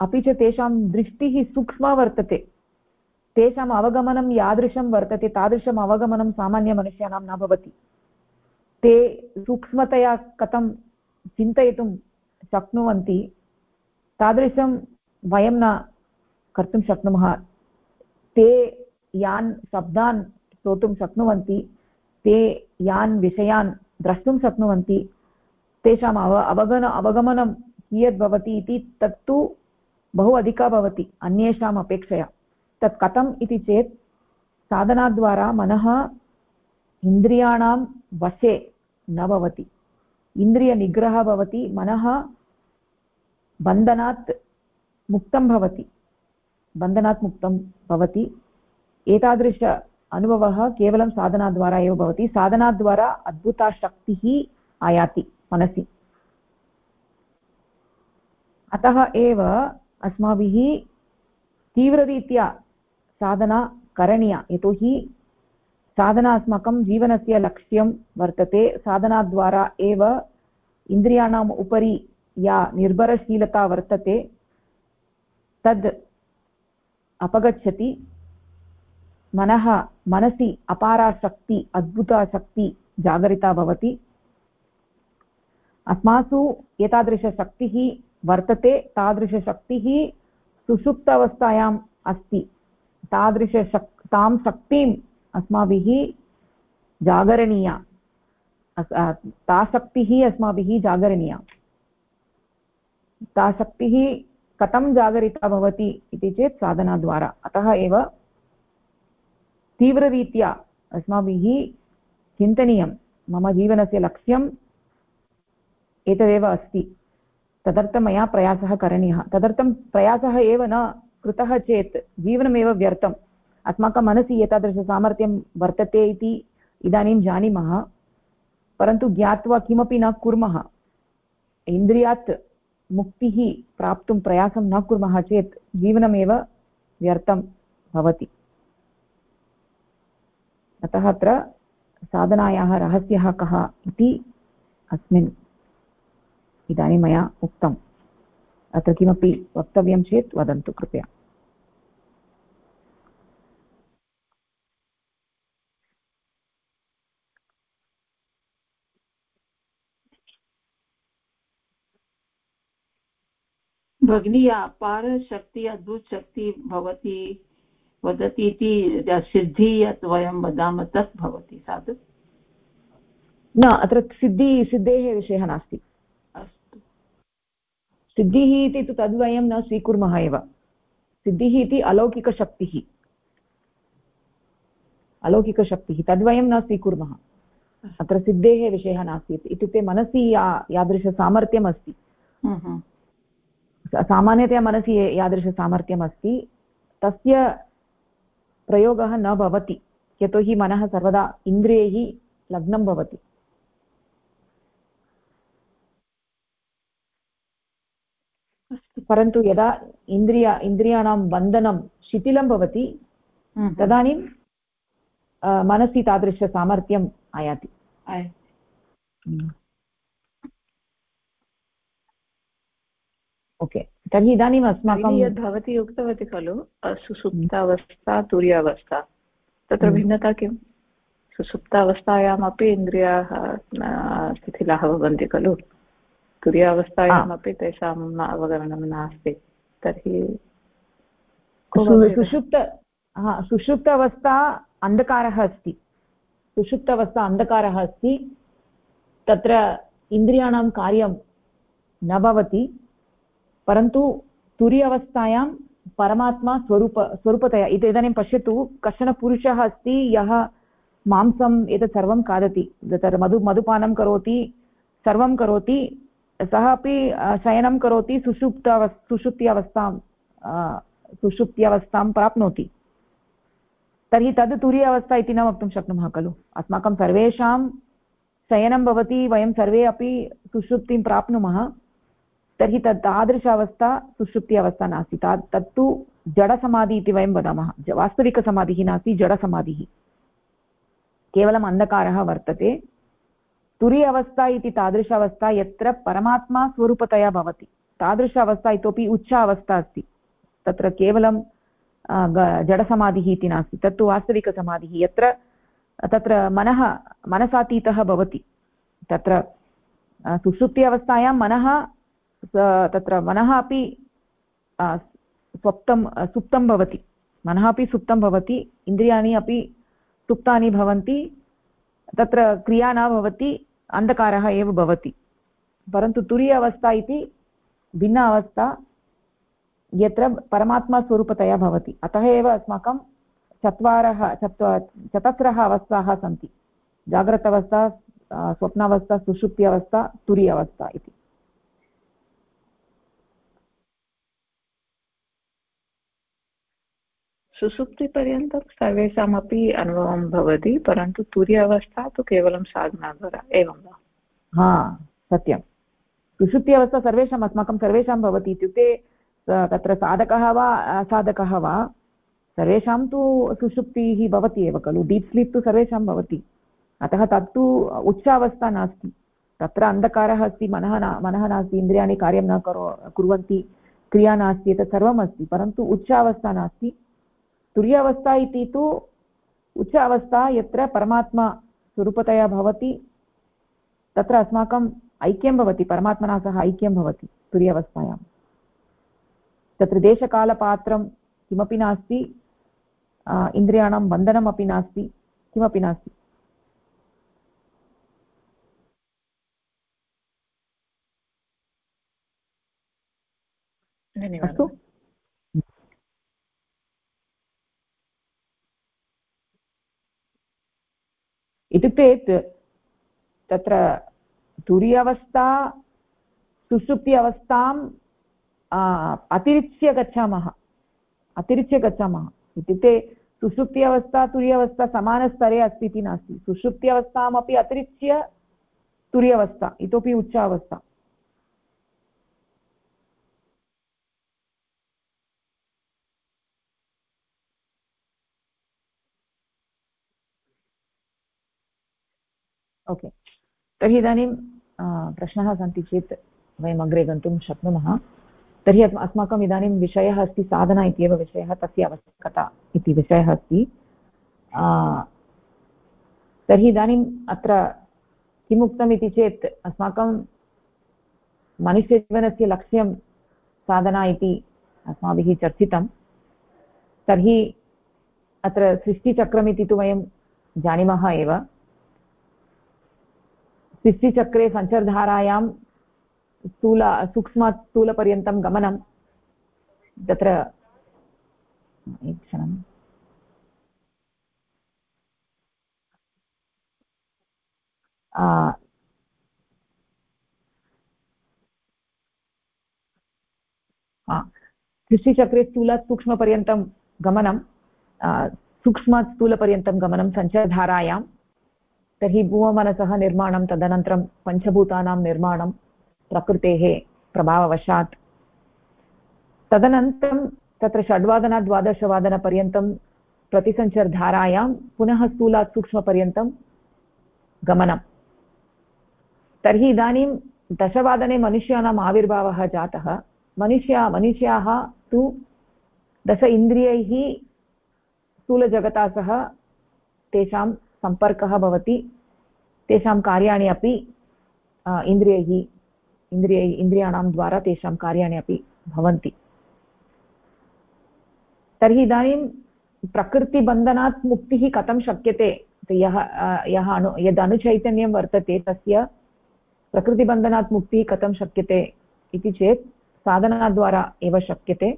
अपि च तेषां दृष्टिः सूक्ष्मा वर्तते, तेषाम् अवगमनं यादृशं वर्तते, तादृशम् अवगमनं सामान्यमनुष्याणां न भवति। ते सूक्ष्मतया कथं चिन्तयितुं शक्नुवन्ति, तादृशं वयं न कर्तुं शक्नुमः। ते यान् शब्दान् श्रोतुं शक्नुवन्ति, ते यान् विषयान् द्रष्टुं शक्नुवन्ति, तेषाम् अव, अवगन, अवगमनं कियत् भवति इति तत्तु बहु अधिका भवति अन्येषाम् अपेक्षया। तत् कथम् इति चेत् साधनाद्वारा मनः इन्द्रियाणां वशे न भवति। इन्द्रियनिग्रहः भवति, मनः बन्धनात् मुक्तं भवति। बन्धनात् मुक्तं भवति। एतादृश अनुभवः केवलं साधनाद्वारा एव भवति। साधनाद्वारा अद्भुता शक्तिः आयाति मनसि। अतः एव अस्माभिः तीव्ररीत्या साधना करणीया। यतोहि साधना अस्माकं जीवनस्य लक्ष्यं वर्तते। साधनाद्वारा एव इन्द्रियाणाम् उपरि या निर्भरशीलता वर्तते, तद् अपगच्छति। मनः, मनसि अपारा शक्ति अद्भुता शक्ति जागरिता भवति। अस्मासु एतादृशशक्तिः वर्तते, तादृशशक्तिः सुषुप्त अवस्थायाम् अस्ति। तादृशशक्, तां शक्तिम् अस्माभिः जागरणीया। ता शक्तिः अस्माभिः जागरणीया। ता शक्तिः कथं जागरिता भवति इति चेत् साधनाद्वारा। अतः एव तीव्ररीत्या अस्माभिः चिन्तनीयं। मम जीवनस्य लक्ष्यम् एतदेव अस्ति। तदर्थं मया प्रयासः करणीयः। तदर्थं प्रयासः एव न कृतः चेत् जीवनमेव व्यर्थम्। अस्माकं मनसि एतादृशसामर्थ्यं वर्तते इति इदानीं जानीमः, परन्तु ज्ञात्वा किमपि न कुर्मः, इन्द्रियात् मुक्तिः प्राप्तुं प्रयासं न कुर्मः चेत् जीवनमेव व्यर्थं भवति। अतः अत्र साधनायाः रहस्यः कः इति अस्मिन् इदानीं मया उक्तम्। अत्र किमपि वक्तव्यं चेत् वदन्तु, कृपया। भगिनी अपारशक्ति अद्भुतशक्ति भवति वदति इति सिद्धिः यत् वयं वदामः तत् भवति साधु। न अत्र सिद्धि सिद्धेः विषयः नास्ति। अस्तु। सिद्धिः इति तु तद्वयं न स्वीकुर्मः एव। सिद्धिः इति अलौकिकशक्तिः। अलौकिकशक्तिः तद्वयं न स्वीकुर्मः। अत्र सिद्धेः विषयः नास्ति। इत्युक्ते मनसि या यादृशसामर्थ्यम् अस्ति सामान्यतया मनसि यादृशसामर्थ्यम् अस्ति। तस्य प्रयोगः न भवति यतोहि मनः सर्वदा इन्द्रियैः लग्नं भवति। परन्तु यदा इन्द्रिय इन्द्रियाणां बन्धनं शिथिलं भवति हम्म। तदानीं मनसि तादृशसामर्थ्यम् आयाति। ओके तर्हि इदानीम् अस्माकं यद् भवती उक्तवती खलु सुसुप्तावस्था तुर्यावस्था तत्र हम्म। भिन्नता किं सुसुप्तावस्थायामपि इन्द्रियाः शिथिलाः भवन्ति खलु। तुर्यावस्थायामपि तेषाम् अवगमनं नास्ति। तर्हि सुषुप्त हा सुषुप्त अवस्था अन्धकारः अस्ति। सुषुप्त अवस्था अन्धकारः अस्ति। तत्र इन्द्रियाणां कार्यं न भवति। परन्तु तुरि अवस्थायां परमात्मा स्वरूप, स्वरूपतया इति इदानीं पश्यतु, कश्चन पुरुषः अस्ति, यः मांसम् एतत् सर्वं खादति तत्र मधु, मधुपानं करोति, सर्वं करोति, सः अपि शयनं करोति सुषुप्त सुषुप्ति अवस्थां सुषुप्ति अवस्थां प्राप्नोति। तर्हि तद् तुरी अवस्था इति न वक्तुं शक्नुमः, खलु? अस्माकं सर्वेषां शयनं भवति, वयं सर्वे अपि सुषुप्तिं प्राप्नुमः। तर्हि तत् तादृश अवस्था सुषुप्ति अवस्था नास्ति। ता, तत्तु जडसमाधि इति वयं वदामः। वास्तविकसमाधिः नास्ति, जडसमाधिः। केवलम् अन्धकारः वर्तते। तुरि अवस्था इति तादृश अवस्था यत्र परमात्मा स्वरूपतया भवति। तादृश अवस्था इतोपि उच्च अवस्था अस्ति। तत्र केवलं जडसमाधिः इति नास्ति। तत्तु वास्तविकसमाधिः। यत्र, तत्र मनः, मनसातीतः भवति। तत्र सुषुप्ति अवस्थायां मनः तत्र मनः अपि स्वप्तं सुप्तं भवति। मनः अपि सुप्तं भवति, इन्द्रियाणि अपि सुप्तानि भवन्ति, तत्र क्रिया न भवति, अन्धकारः एव भवति। परन्तु तुरीय अवस्था इति भिन्न अवस्था, यत्र परमात्मास्वरूपतया भवति। अतः एव अस्माकं चत्वारः, चत्वा, चतस्रः अवस्थाः सन्ति। जाग्रत् अवस्था स्वप्नावस्था, सुषुप्ति अवस्था, तुरी अवस्था इति। सुसुप्तिपर्यन्तं सर्वेषामपि अनुभवं भवति, परन्तु तुर्यावस्था तु केवलं साधनाद्वारा, एवं वा? हा, सत्यं। सुषुप्ति अवस्था सर्वेषाम् अस्माकं सर्वेषां भवति इत्युक्ते तत्र साधकः वा असाधकः वा, सर्वेषां तु सुषुप्तिः भवति एव खलु, डीप् स्लीप् तु सर्वेषां भवति। अतः तत्तु उच्चावस्था नास्ति। तत्र अन्धकारः अस्ति, मनः न, मनः नास्ति, इन्द्रियाणि कार्यं न करो, कुर्वन्ति, क्रिया नास्ति, एतत् सर्वम् अस्ति परन्तु उच्चावस्था नास्ति। तुर्यावस्था इति तु उच्च अवस्था यत्र परमात्मा स्वरूपतया भवति तत्र अस्माकम् ऐक्यं भवति परमात्मना सह ऐक्यं भवति तुर्यावस्थायां। तत्र देशकालपात्रं किमपि नास्ति इन्द्रियाणां बन्धनमपि नास्ति किमपि नास्ति। अस्तु। इत्युक्ते तत्र तुर्यवस्था, सुसुप्ति अवस्थाम् अतिरिच्य गच्छामः। अतिरिच्य गच्छामः। इत्युक्ते सुषुप्ति अवस्था, तुर्यवस्था समानस्तरे अस्ति इति नास्ति। सुषुप्ति अवस्थामपि अतिरिच्य तुर्यवस्था, इतोपि उच्चावस्था। ओके। तर्हि इदानीं प्रश्नाः सन्ति चेत् वयम् अग्रे गन्तुं शक्नुमः। तर्हि अस्माकम् इदानीं विषयः अस्ति साधना इत्येव विषयः, तस्य आवश्यकता इति विषयः अस्ति। तर्हि इदानीम् अत्र किमुक्तम् इति चेत् अस्माकं मनुष्यजीवनस्य लक्ष्यं साधना इति अस्माभिः चर्चितं। तर्हि अत्र सृष्टिचक्रमिति तु वयं जानीमः एव। सृष्टिचक्रे सञ्चरधारायां स्थूल सूक्ष्मात् स्थूलपर्यन्तं गमनं। तत्र क्षणम् सृष्टिचक्रे स्थूलात् सूक्ष्मपर्यन्तं गमनं। सूक्ष्मात् स्थूलपर्यन्तं गमनं सञ्चरधारायां तर्हि भुवमनसः निर्माणं तदनन्तरं पञ्चभूतानां निर्माणं प्रकृतेः प्रभाववशात्। तदनन्तरं तत्र षड्वादनात् द्वादशवादनपर्यन्तं प्रतिसञ्चरधारायां पुनः स्थूलात् सूक्ष्मपर्यन्तं गमनं। तर्हि इदानीं दशवादने मनुष्याणाम् आविर्भावः जातः। मनुष्या, मनुष्याः तु दश इन्द्रियैः स्थूलजगता सह तेषां सम्पर्कः भवति। तेषां कार्याणि अपि इन्द्रियैः, इन्द्रियै, इन्द्रियाणां द्वारा तेषां कार्याणि अपि भवन्ति। तर्हि इदानीं प्रकृतिबन्धनात् मुक्तिः कथं शक्यते? यः यः अणु यद् अणुचैतन्यं वर्तते, तस्य प्रकृतिबन्धनात् मुक्तिः कथं शक्यते इति चेत् साधनाद्वारा एव शक्यते।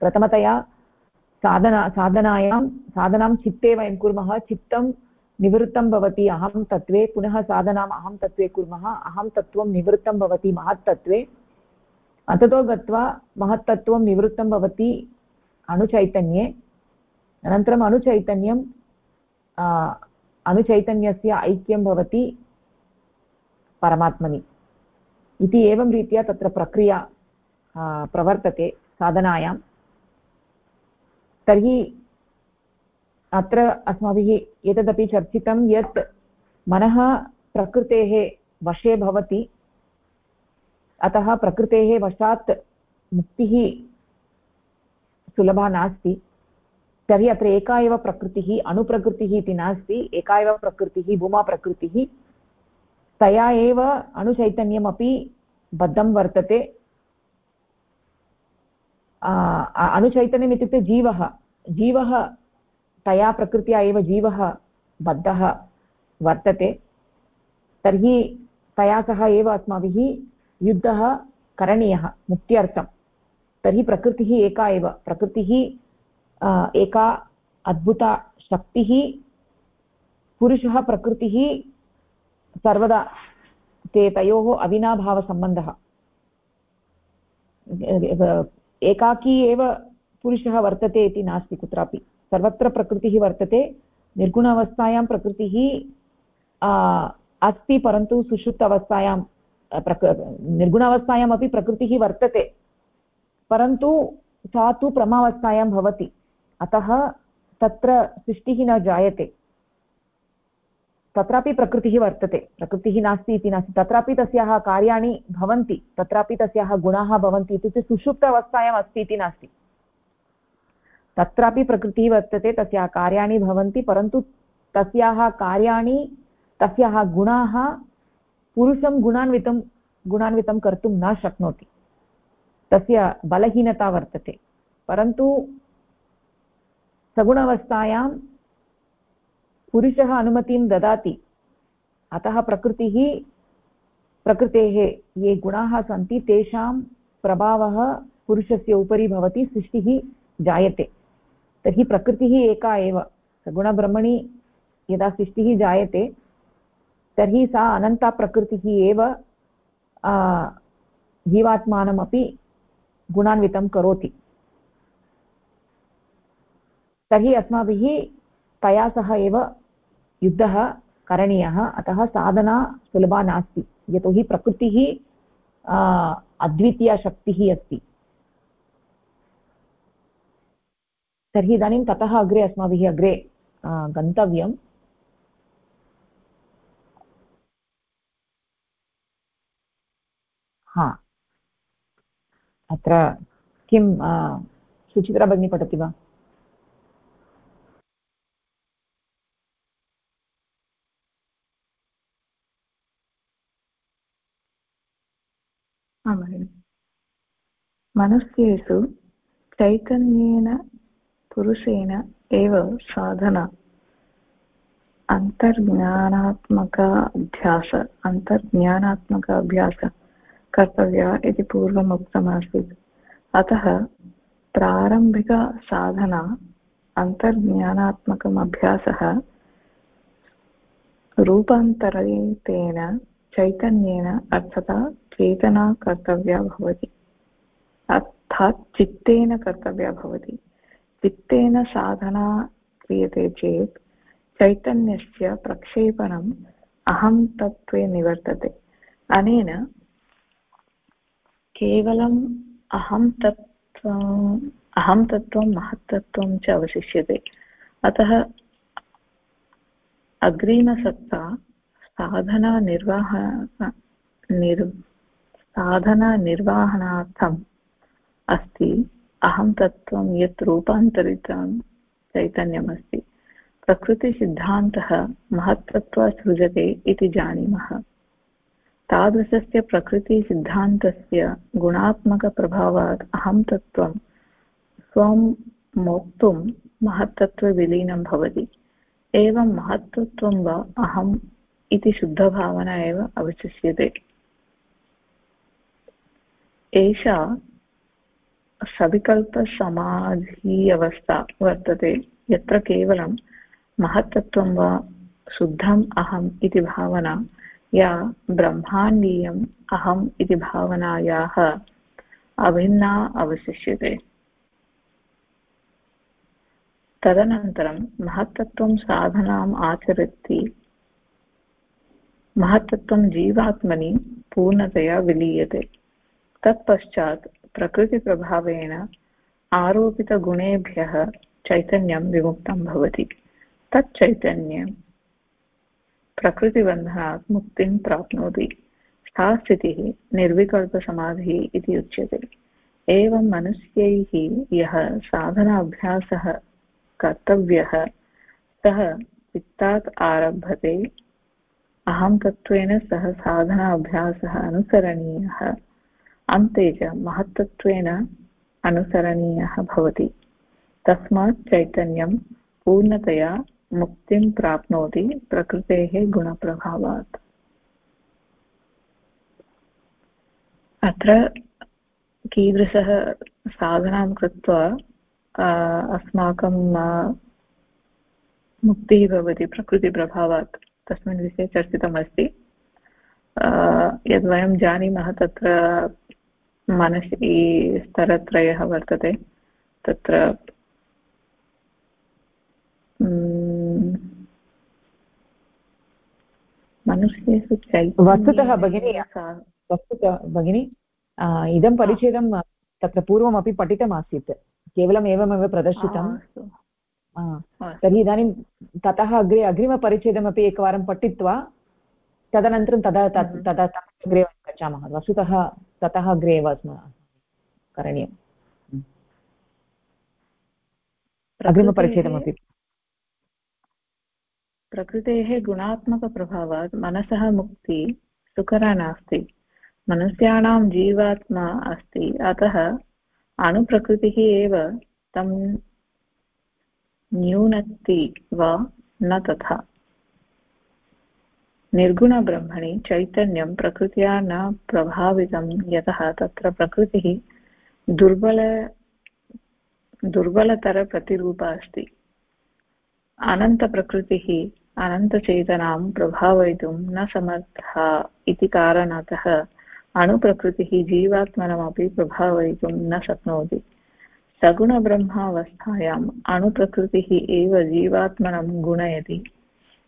प्रथमतया साधना, साधनायां, साधनां चित्ते वयं कुर्मः, चित्तं निवृत्तं भवति, अहं तत्त्वे, पुनः साधनाम् अहं तत्त्वे कुर्मः, अहं तत्त्वं निवृत्तं भवति महत्तत्त्वे अततो गत्वा महत्तत्त्वं निवृत्तं भवति अणुचैतन्ये अनन्तरम् अणुचैतन्यं अणुचैतन्यस्य ऐक्यं भवति परमात्मनि। इति एवं रीत्या तत्र प्रक्रिया प्रवर्तते साधनायां। तर्हि अत्र अस्माभिः एतदपि चर्चितं यत् मनः प्रकृतेः वशे भवति। अतः प्रकृतेः वशात् मुक्तिः सुलभा नास्ति। तर्हि अत्र एका एव प्रकृतिः, अणुप्रकृतिः इति नास्ति। एका एव प्रकृतिः, भूमाप्रकृतिः। तया एव अणुचैतन्यमपि बद्धं वर्तते। अणुचैतन्यम् इत्युक्ते जीवः। जीवः तया प्रकृत्या एव जीवः, बद्धः वर्तते। तर्हि तया सह एव अस्माभिः युद्धः करणीयः, मुक्त्यर्थं। तर्हि प्रकृतिः एका एव। प्रकृतिः एका अद्भुता शक्तिः, पुरुषः प्रकृतिः सर्वदा ते तयोः अविनाभावसम्बन्धः। एकाकी एव पुरुषः वर्तते इति नास्ति कुत्रापि। सर्वत्र प्रकृतिः वर्तते, निर्गुणावस्थायां प्रकृतिः अस्ति, परन्तु सुषुप्त अवस्थायां प्रक, निर्गुणावस्थायामपि प्रकृतिः वर्तते। परन्तु सा तु प्रमावस्थायां भवति। अतः तत्र सृष्टिः न जायते। तत्रापि प्रकृतिः वर्तते। प्रकृतिः नास्ति इति नास्ति। तत्रापि तस्याः कार्याणि भवन्ति। तत्रापि तस्याः गुणाः भवन्ति इत्युक्ते सुषुप्त अवस्थायाम् अस्ति इति नास्ति। तत्रापि प्रकृतिः वर्तते, तस्याः कार्याणि भवन्ति, परन्तु तस्याः कार्याणि, तस्याः गुणाः पुरुषं गुणान्वितं गुणान्वितं कर्तुं न शक्नोति। तस्य बलहीनता वर्तते। परन्तु सगुणावस्थायां पुरुषः अनुमतिं ददाति। अतः प्रकृतिः, प्रकृतेः ये गुणाः सन्ति, तेषां प्रभावः पुरुषस्य उपरि भवति, सृष्टिः जायते। तर्हि प्रकृतिः एका एव। सगुणब्रह्मणि यदा सृष्टिः जायते, तर्हि सा अनन्ता प्रकृतिः एव जीवात्मानमपि गुणान्वितं करोति। तर्हि अस्माभिः तया सह एव युद्धः करणीयः, अतः साधना सुलभा नास्ति। यतोहि प्रकृतिः अद्वितीयशक्तिः अस्ति। तर्हि इदानीं ततः अग्रे, अस्माभिः अग्रे गन्तव्यम्। हा। अत्र किं सुचित्रा भगिनी पठति वा? मनुष्येषु चैतन्येन, पुरुषेण एव साधना। अन्तर्ज्ञानात्मक अभ्यास अन्तर्ज्ञानात्मक अभ्यास कर्तव्या इति पूर्वम् उक्तमासीत् अतः प्रारम्भिकसाधना अन्तर्ज्ञानात्मकम् अभ्यासः रूपान्तरेतेन चैतन्येन अर्थता चेतना कर्तव्या भवति। अर्थात् चित्तेन कर्तव्या भवति। चित्तेन साधना क्रियते चेत् चैतन्यस्य प्रक्षेपणम् अहं तत्त्वे निवर्तते। अनेन केवलम् अहं तत्त्वम् अहं तत्त्वं, महत्तत्त्वं च अवशिष्यते। अतः अग्रिमसत्ता साधनानिर्वाह निर् साधननिर्वहणार्थम् अस्ति। अहं तत्त्वं यत् रूपान्तरितं चैतन्यमस्ति। प्रकृतिसिद्धान्तः महत्तत्त्वा सृजते इति जानीमः। तादृशस्य प्रकृतिसिद्धान्तस्य गुणात्मकप्रभावात् अहं तत्त्वं स्वं मोक्तुं महत्तत्त्वविलीनं भवति। एवं महत्तत्त्वं वा अहम् इति शुद्धभावना एव अवशिष्यते। एषा सविकल्पसमाधि अवस्था वर्तते। यत्र केवलं महत्तत्त्वं वा शुद्धम् अहम् इति भावना, या ब्रह्माण्डीयम् अहम् इति भावनायाः अभिन्ना अवशिष्यते। तदनन्तरं महत्तत्त्वं साधनाम् आचरति महत्तत्त्वं जीवात्मनि पूर्णतया विलीयते। तत्पश्चात् प्रकृतिप्रभावेण आरोपितगुणेभ्यः चैतन्यं विमुक्तं भवति। तत् चैतन्यं प्रकृतिबन्धनात् मुक्तिं प्राप्नोति। सा स्थितिः निर्विकल्पसमाधिः इति उच्यते। एवं मनुष्यैः यः साधनाभ्यासः कर्तव्यः, सः चित्तात् आरभते। अहं तत्त्वेन सह साधनाभ्यासः अनुसरणीयः। अन्ते च महत्तत्वेन अनुसरणीयः भवति। तस्मात् चैतन्यं पूर्णतया मुक्तिं प्राप्नोति प्रकृतेः गुणप्रभावात्। अत्र कीदृशः साधनां कृत्वा अस्माकं मुक्तिः भवति, प्रकृतिप्रभावात् तस्मिन् विषये चर्चितमस्ति। यद्वयं जानीमः तत्र मनसि स्तरत्रयः वर्तते। तत्र मनुष्येषु वस्तुतः भगिनी वस्तुतः भगिनी इदं परिच्छेदं तत्र पूर्वमपि पठितमासीत्। केवलम् एवमेव प्रदर्शितं तर्हि इदानीं ततः अग्रे अग्रिमपरिच्छेदमपि एकवारं पठित्वा तदनन्तरं तदा तदा अग्रे गच्छामः। वस्तुतः ततः अग्रे एव करणीयम्। अग्रिमपरिच्छेदमपि। प्रकृतेः गुणात्मकप्रभावात् मनसः मुक्ति सुकरा नास्ति मनुष्याणां जीवात्मा अस्ति अतः अणुप्रकृतिः एव तं न्यूनति वा न तथा। निर्गुणब्रह्मणि चैतन्यं प्रकृत्या न प्रभावितं यतः तत्र प्रकृतिः दुर्बल दुर्बलतरप्रतिरूपा अस्ति अनन्तप्रकृतिः अनन्तचेतनां प्रभावयितुं न समर्था इति कारणतः अणुप्रकृतिः जीवात्मनमपि प्रभावयितुं न शक्नोति। सगुणब्रह्मावस्थायाम् अणुप्रकृतिः एव जीवात्मनं गुणयति।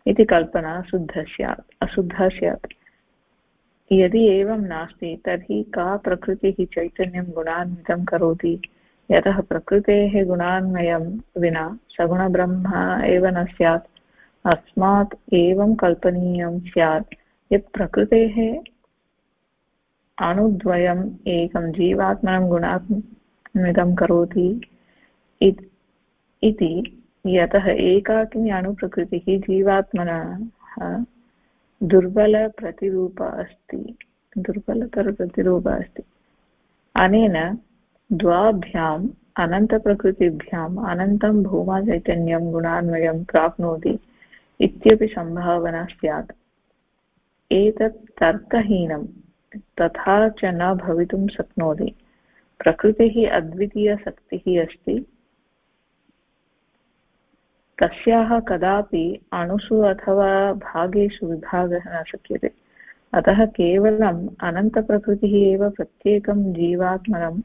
इति कल्पना शुद्ध स्यात् अशुद्धा स्यात् यदि एवं नास्ति, तर्हि का प्रकृतिः चैतन्यं गुणान्वितं करोति? यतः प्रकृतेः गुणान्वयं विना सगुणब्रह्म एव न स्यात्। अस्मात् एवं कल्पनीयं स्यात्। यत् प्रकृतेः अणुद्वयम् एकं जीवात्मनं गुणात्मितं करोति इति यतः एकाकिनी अणुप्रकृतिः जीवात्मनः दुर्बलप्रतिरूप अस्ति, दुर्बलतरप्रतिरूप अस्ति। अनेन द्वाभ्याम्, अनन्तप्रकृतिभ्याम्, अनन्तं भूमाचैतन्यं, गुणान्वयं प्राप्नोति इत्यपि सम्भावना स्यात्। एतत् तर्कहीनं, तथा च न भवितुं शक्नोति। प्रकृतिः अद्वितीयशक्तिः अस्ति तस्याः कदापि अणुषु अथवा भागेषु विभागः न शक्यते। अतः केवलम् अनन्तप्रकृतिः एव प्रत्येकं जीवात्मनं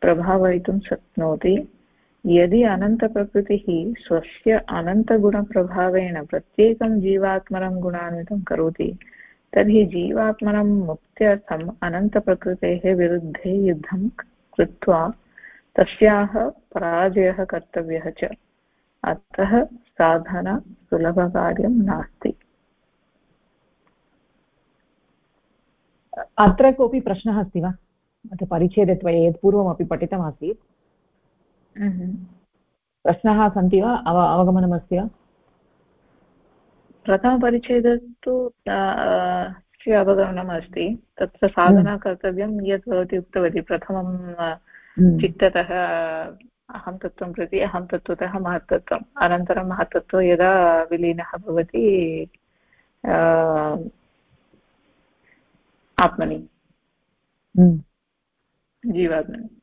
प्रभावयितुं शक्नोति। यदि अनन्तप्रकृतिः स्वस्य अनन्तगुणप्रभावेण प्रत्येकं जीवात्मनं गुणान्वितं करोति, तर्हि जीवात्मनं मुक्त्यर्थम् अनन्तप्रकृतेः विरुद्धे युद्धं कृत्वा तस्याः पराजयः कर्तव्यः च। अतः साधना सुलभकार्यं नास्ति। अत्र कोऽपि प्रश्नः अस्ति वा? अत्र परिच्छेदत्वये यत् पूर्वमपि पठितमासीत्। प्रश्नाः सन्ति वा? अव अवगमनमस्ति वा? प्रथमपरिच्छेदस्तु अवगमनम् अस्ति तत्र साधना हम्म। कर्तव्यं यत् भवती उक्तवती प्रथमं हम्म। चित्ततः अहं तत्त्वं प्रति अहं तत्त्वतः महत्तत्त्वम् अनन्तरं महत्तत्त्वं यदा विलीनः भवति आत्मनि। हम्म। जीवात्मनि।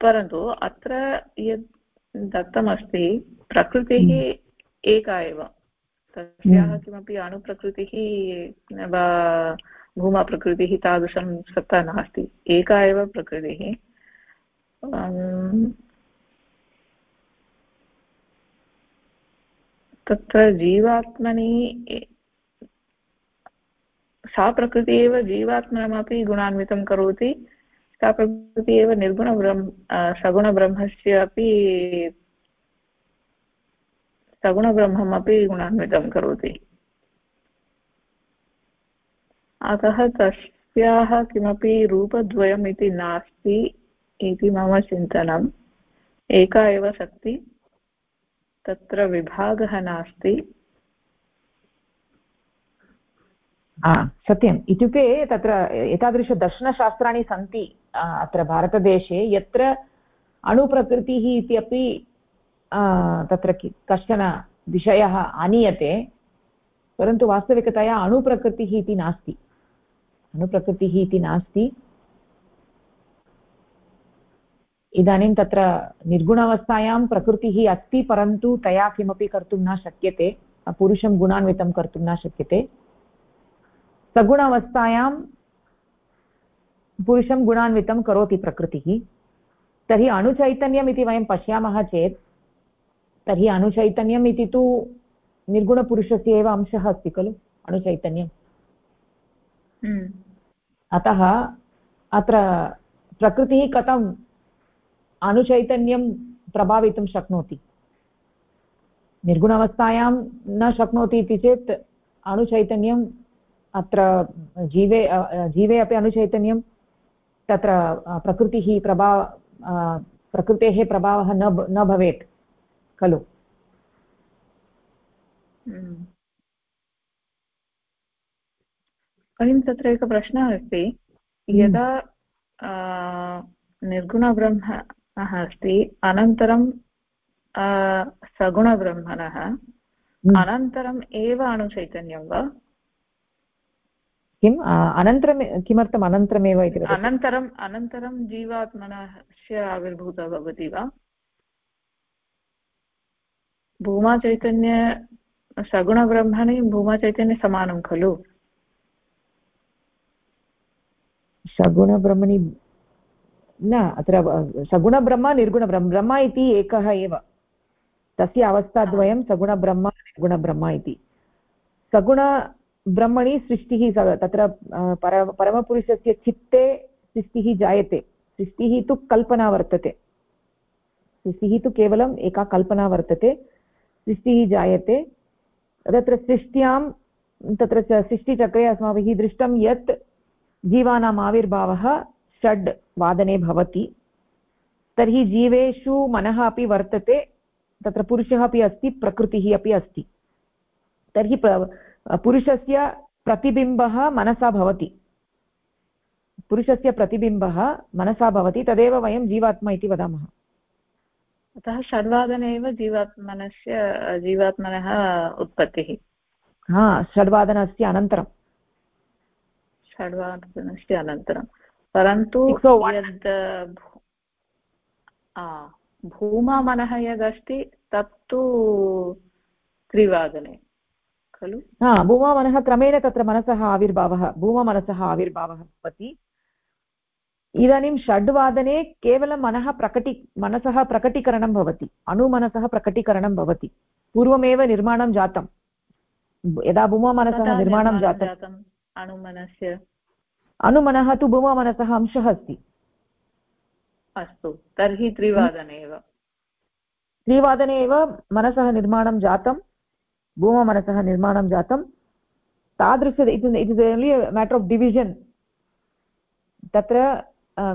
परन्तु अत्र यद् दत्तमस्ति प्रकृतिः एका एव। तस्याः हम्म। किमपि अणुप्रकृतिः वा भूमाप्रकृतिः तादृशं सत्ता नास्ति। एका एव प्रकृतिः। तत्र जीवात्मनि सा प्रकृतिः एव जीवात्मनमपि गुणान्वितं करोति, सा प्रकृतिः एव निर्गुणब्रह्म सगुणब्रह्मस्य अपि सगुणब्रह्मम् अपि गुणान्वितं करोति। अतः तस्याः किमपि रूपद्वयम् इति नास्ति इति मम चिन्तनम्। एका एव शक्ति। तत्र विभागः नास्ति। सत्यम्। इत्युक्ते तत्र एतादृशदर्शनशास्त्राणि सन्ति अत्र भारतदेशे। यत्र अणुप्रकृतिः इत्यपि तत्र कश्चन विषयः आनीयते, परन्तु वास्तविकतया अणुप्रकृतिः इति नास्ति। अणुप्रकृतिः इति नास्ति। इदानीं तत्र निर्गुणावस्थायां प्रकृतिः अस्ति परन्तु तया किमपि कर्तुं न शक्यते पुरुषं गुणान्वितं कर्तुं न शक्यते। सगुणावस्थायां पुरुषं गुणान्वितं करोति प्रकृतिः। तर्हि अणुचैतन्यम् इति वयं पश्यामः चेत् तर्हि अणुचैतन्यम् इति तु निर्गुणपुरुषस्य एव अंशः अस्ति खलु अणुचैतन्यम्। हम्म। अतः अत्र प्रकृतिः कथम् अणुचैतन्यं प्रभावितुं शक्नोति निर्गुणावस्थायां न शक्नोति इति चेत् अणुचैतन्यम् अत्र जीवे जीवे अपि अणुचैतन्यं तत्र प्रकृतिः प्रभाव प्रकृतेः प्रभावः न न भवेत् खलु हम्म। इदानीं तत्र एकः प्रश्नः अस्ति हम्म। यदा निर्गुणब्रह्मणः अस्ति। अनन्तरं सगुणब्रह्मणः। हम्म। अनन्तरम् एव अणुचैतन्यं वा? किम्? अनन्तरं किमर्थम् अनन्तरमेव इति अनन्तरम् अनन्तरं जीवात्मनस्य आविर्भूतः भवति वा? भूमाचैतन्य सगुणब्रह्मणि भूमाचैतन्य समानं खलु? सगुणब्रह्मणि न अत्र सगुणब्रह्म निर्गुणब्रह्म ब्रह्म इति एकः एव। तस्य अवस्थाद्वयं सगुणब्रह्म निर्गुणब्रह्म इति। सगुणब्रह्मणि सृष्टिः तत्र पर परमपुरुषस्य चित्ते सृष्टिः जायते। सृष्टिः तु कल्पना वर्तते। सृष्टिः तु केवलम् एका कल्पना वर्तते। सृष्टिः जायते। तत्र सृष्ट्यां तत्र सृष्टिचक्रे अस्माभिः दृष्टं यत् जीवानाम् आविर्भावः षड्। वादने भवति। तर्हि जीवेषु मनः अपि वर्तते तत्र पुरुषः अपि अस्ति प्रकृतिः अपि अस्ति। तर्हि पुरुषस्य प्रतिबिम्बः मनसा भवति। पुरुषस्य प्रतिबिम्बः मनसा भवति तदेव वयं जीवात्मा इति वदामः। अतः षड्वादने एव जीवात्मनस्य जीवात्मनः उत्पत्तिः। हा षड्वादनस्य अनन्तरं षड्वादनस्य अनन्तरं परन्तु यद् भूमा मनः यदस्ति तत्तु त्रिवादने खलु? हा भूमामनः क्रमेण तत्र मनसः आविर्भावः भूममनसः आविर्भावः भवति। इदानीं षड्वादने केवलं मनः प्रकटि मनसः प्रकटीकरणं भवति अणुमनसः प्रकटीकरणं भवति पूर्वमेव निर्माणं जातं। यदा भूममनसः निर्माणं जातम् अणुमनस्य अणुमनः तु भूममनसः अंशः अस्ति। अस्तु तर्हि त्रिवादने एव। त्रिवादने एव मनसः निर्माणं जातं भूममनसः निर्माणं जातं। तादृश it is only matter of division तत्र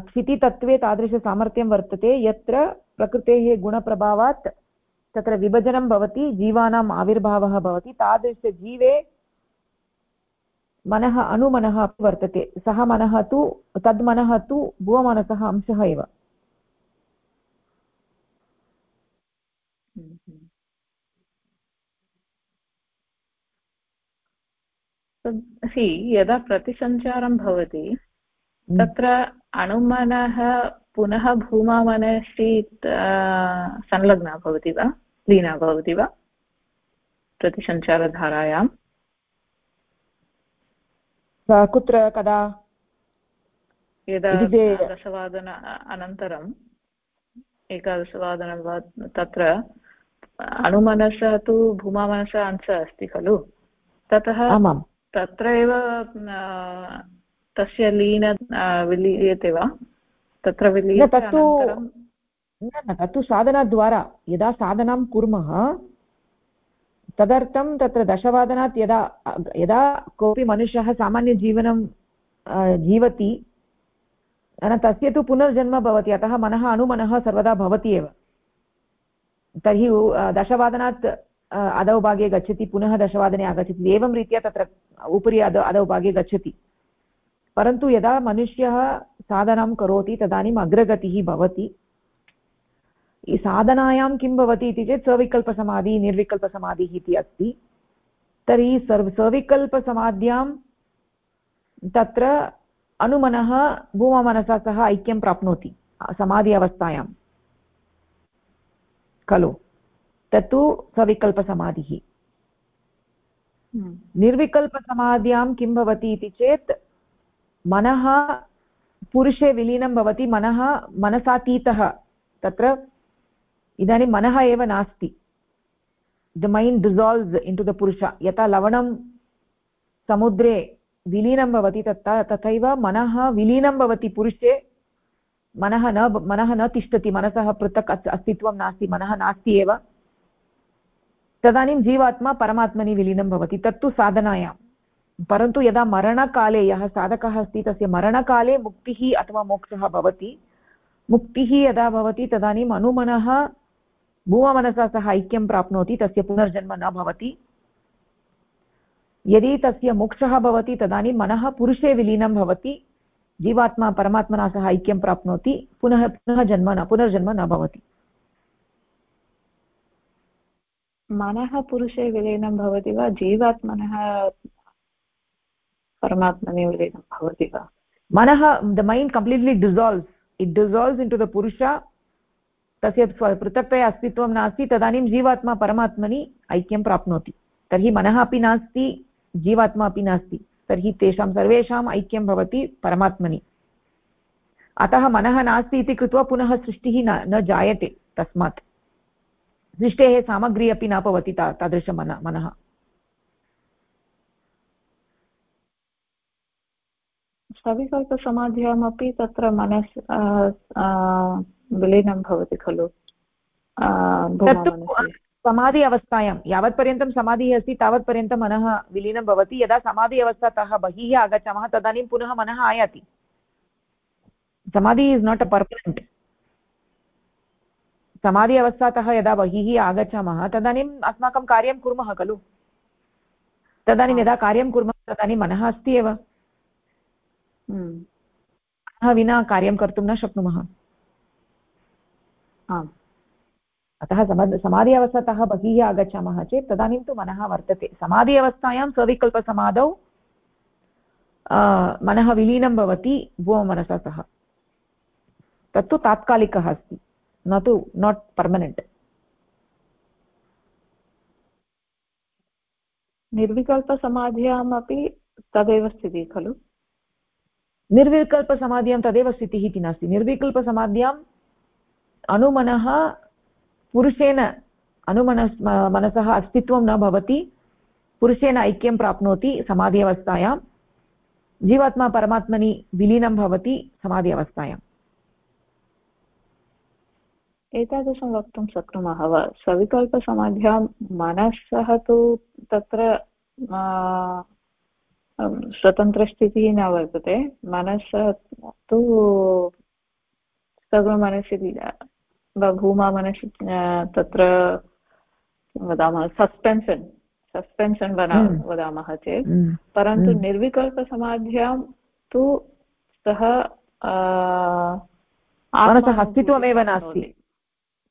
क्षितितत्त्वे तादृशसामर्थ्यं वर्तते यत्र प्रकृतेः गुणप्रभावात् तत्र विभजनं भवति जीवानाम् आविर्भावः भवति तादृशजीवे मनः अणुमनः अपि वर्तते। सः मनः तु तद्मनः तु भुवमनसः अंशः एव। सि यदा प्रतिसञ्चारं भवति हम्म। तत्र अणुमनः पुनः भूमामनसि संलग्ना भवति वा? लीना भवति वा? प्रतिसञ्चारधारायाम् कुत्र कदा? यदा दशवादन अनन्तरम् एकादशवादनं वा तत्र अणुमनसः तु भूमामनसः अंशः अस्ति खलु? ततः तत्र एव तस्य लीन विलीयते वा? तत्र विलीयते न तत्तु साधनाद्वारा यदा साधनां कुर्मः तदर्थं तत्र दशवादनात् यदा यदा कोऽपि मनुष्यः सामान्यजीवनं जीवति तस्य तु पुनर्जन्म भवति, अतः मनः अणुमनः सर्वदा भवति एव। तर्हि दशवादनात् अधौ भागे गच्छति, पुनः दशवादने आगच्छति, एवं रीत्या तत्र उपरि अध अधौ भागे गच्छति। परन्तु यदा मनुष्यः साधनां करोति, तदानीम् अग्रगतिः भवति। साधनायां किं भवति इति चेत् सविकल्पसमाधि निर्विकल्पसमाधिः इति अस्ति। तर्हि सर्व सविकल्पसमाध्यां तत्र अनुमनः भूममनसा सह ऐक्यं प्राप्नोति समाधि अवस्थायां। खलु? तत्तु सविकल्पसमाधिः। हम्म। निर्विकल्पसमाध्यां किं भवति इति चेत् मनः पुरुषे विलीनं भवति मनः मनसातीतः तत्र इदानीं मनः एव नास्ति। The mind dissolves into the purusha यथा लवणं समुद्रे विलीनं भवति, तथा तथैव मनः विलीनं भवति पुरुषे। मनः न मनः न तिष्ठति, मनसः पृथक् अस्तित्वं नास्ति, मनः नास्ति एव। तदानीं जीवात्मा परमात्मनि विलीनं भवति, तत्तु साधनायां। परन्तु यदा मरणकाले, यः साधकः अस्ति, तस्य मरणकाले मुक्तिः अथवा मोक्षः भवति। मुक्तिः यदा भवति, तदानीम् अनुमनः भूममनसा सह ऐक्यं प्राप्नोति तस्य पुनर्जन्म न भवति। यदि तस्य मोक्षः भवति तदानीं मनः पुरुषे विलीनं भवति। जीवात्मा परमात्मना सह ऐक्यं प्राप्नोति पुनः पुनः जन्म न पुनर्जन्म न भवति। मनः पुरुषे विलीनं भवति वा जीवात्मनः परमात्मने विलीनं भवति वा? मनः the mind completely dissolves it dissolves into the purusha तस्य पृथक्तया अस्तित्वं नास्ति, तदानीं जीवात्मा परमात्मनि ऐक्यं प्राप्नोति। तर्हि मनः अपि नास्ति, जीवात्मा अपि नास्ति, तर्हि तेषां सर्वेषाम् ऐक्यं भवति परमात्मनि। अतः मनः नास्ति इति कृत्वा पुनः सृष्टिः न न जायते तस्मात्। सृष्टेः सामग्री अपि न भवति ता तादृशमन मनः सविकल्पसमाध्यामपि तत्र मनस् विलीनं भवति खलु। समाधि अवस्थायां यावत्पर्यन्तं समाधिः अस्ति तावत्पर्यन्तं मनः विलीनं भवति। यदा समाधि अवस्थातः बहिः आगच्छामः तदानीं पुनः मनः आयाति। समाधि इस् नाट् अ पर्मनेण्ट् समाधि अवस्थातः यदा बहिः आगच्छामः तदानीम् अस्माकं कार्यं कुर्मः खलु। तदानीं यदा कार्यं कुर्मः तदानीं मनः अस्ति एव। मनः विना कार्यं कर्तुं न शक्नुमः। आम्। अतः समाधि अवस्थातः बहिः आगच्छामः चेत् तदानीं तु मनः वर्तते। समाधि अवस्थायां सविकल्पसमाधौ मनः विलीनं भवति भुवमनसा सह। तत्तु तात्कालिकः अस्ति। न तु नाट् पर्मनेण्ट् निर्विकल्पसमाध्यामपि तदेव स्थितिः खलु? निर्विकल्पसमाध्यां तदेव स्थितिः इति नास्ति। निर्विकल्पसमाध्याम् अनुमनः पुरुषेण अनुमनस् मनसः अस्तित्वं न भवति, पुरुषेण ऐक्यं प्राप्नोति समाधि अवस्थायां जीवात्मा परमात्मनि विलीनं भवति समाधि अवस्थायाम् एतादृशं वक्तुं शक्नुमः वा? सविकल्पसमाध्यां मनसः तु तत्र स्वतन्त्रस्थितिः न वर्तते। मनसः तु सगुणमनसि भूमा मनसि तत्र किं वदामः सस्पेन्शन् सस्पेन्शन् हम्म। वदामः चेत् हम्म। परन्तु हम्म। निर्विकल्पसमाध्यां तु सः मनसः अस्तित्वमेव नास्ति.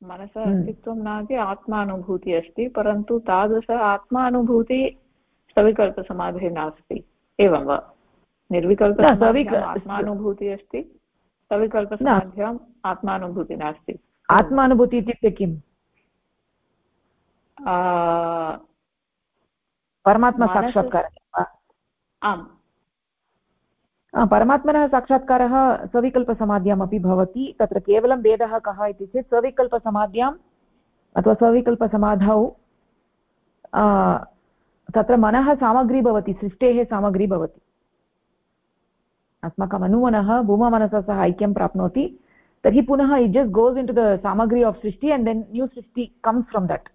मनसः अस्तित्वं नास्ति आत्मानुभूतिः अस्ति परन्तु तादृश आत्मानुभूति सविकल्पसमाधिः नास्ति एवं वा? निर्विकल्प आत्मानुभूतिः अस्ति सविकल्पसमाध्याम् आत्मानुभूतिः नास्ति। आत्मानुभूति इत्युक्ते किम्? परमात्मसाक्षात्कारः आम्। परमात्मनः साक्षात्कारः सविकल्पसमाध्यामपि भवति। तत्र केवलं भेदः कः इति चेत् सविकल्पसमाध्याम् अथवा सविकल्पसमाधौ तत्र मनः सामग्री भवति सृष्टेः सामग्री भवति। अस्माकम् अनुमनः भूममनसा सह ऐक्यं प्राप्नोति। Tarhi punah it just goes into the samagri of srishti and then new srishti comes from that.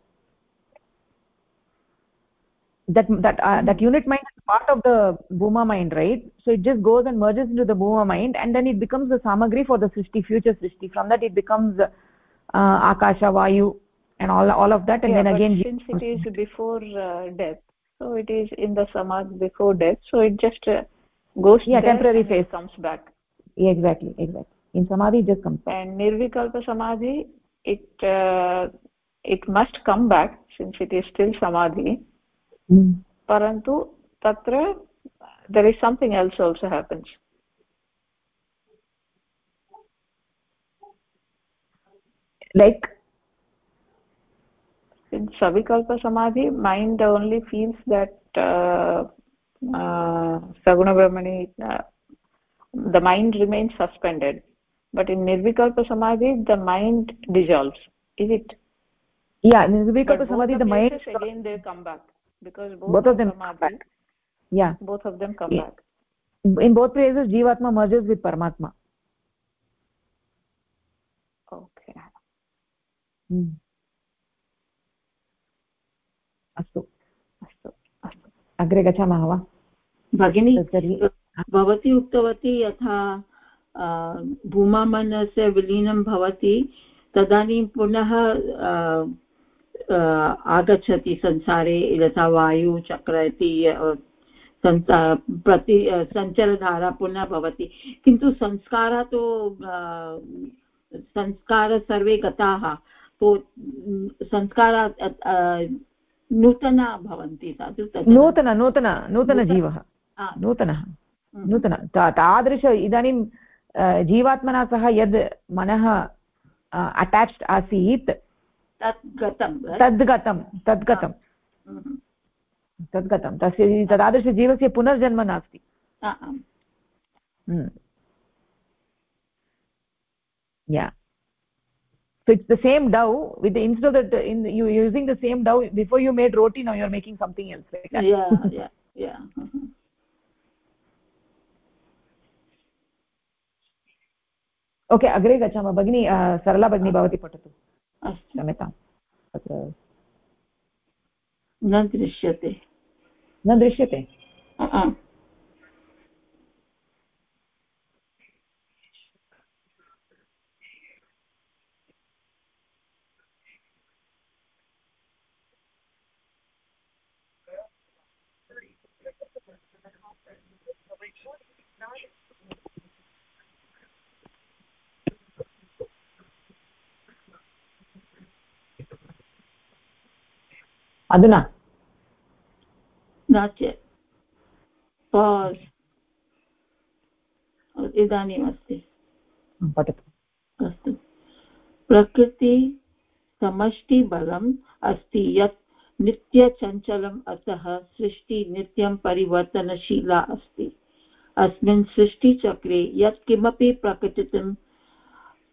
That that uh, that unit mind is part of the bhuma mind right? So it just goes and merges into the bhuma mind and then it becomes the samagri for the srishti future srishti. From that it becomes uh, akasha vayu and all all of that and yeah, then again since it is before uh, death so it is in the samadhi before death so it just uh, goes yeah temporary phase. comes back. Exactly exactly in samadhi just comes back. and nirvikalpa samadhi it uh, it must come back since it is still samadhi mm. parantu tatra there is something else also happens like in savikalpa samadhi mind only feels that uh, uh, saguna brahmani uh, the mind remains suspended but in nirvikalpa samadhi the mind dissolves is it yeah in nirvikalpa samadhi the, the mind again they come back because both, both of them samadhi, come back. yeah both of them come yeah. back in both places jivatma merges with paramatma okay hmm. अस्तु अस्तु अस्तु अग्रे गच्छामः वा भगिनी भवती उक्तवती यथा भूमामनस्य विलीनं भवति तदानीं पुनः आगच्छति संसारे यथा वायुचक्र इति प्रति सञ्चरधारा पुनः भवति। किन्तु संस्कारः तु संस्कारः सर्वे गताः तो संस्काराः नूतना भवन्ति नूतन नूतन नूतनजीवः नूतनः। नूतन तादृश इदानीं जीवात्मना सह यद् मनः अटाच्ड् आसीत् तद् तद्गतं तद्गतं हम्म। तद्गतं तस्य तादृशजीवस्य पुनर्जन्म नास्ति या so it's the same dough with the instead of the in you using the same dough before you made roti now you're making something else like that. yeah yeah yeah okay अग्रे गच्छामः। भगिनी सरला भगिनी भवती पठतु। क्षम्यताम् तत्र न दृश्यते। न दृश्यते? अधुना। न चेत् पास्। इदानीम् अस्ति पठतु। अस्तु। प्रकृति समष्टिबलम् अस्ति यत् नित्यचञ्चलम् अतः सृष्टि नित्यं परिवर्तनशीला अस्ति। अस्मिन् सृष्टिचक्रे यत् किमपि प्रकटितं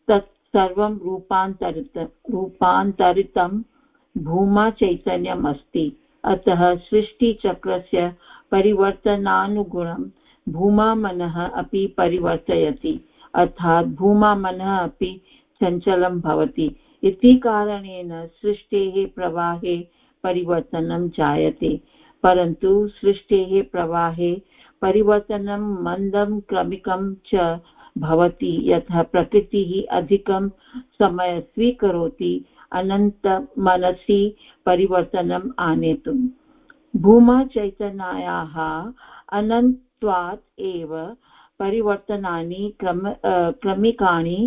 तत् सर्वं रूपान्तरित रूपान्तरितं भूमा चैतन्यम् अस्ति। अतः सृष्टिचक्रस्य परिवर्तनानुगुणं भूमा मनः अपि परिवर्तयति। अर्थात् भूमा मनः अपि चञ्चलं भवति। इति कारणेन सृष्टेः प्रवाहे परिवर्तनं जायते। परन्तु सृष्टेः प्रवाहे परिवर्तनं मन्दं क्रमिकं च भवति। यतः प्रकृतिः अधिकं समय स्वीकरोति अनन्तमनसि परिवर्तनम् आनेतुम् भूमा चैतन्यायाः अनन्त्वात् एव परिवर्तनानि क्रम क्रमिकाणि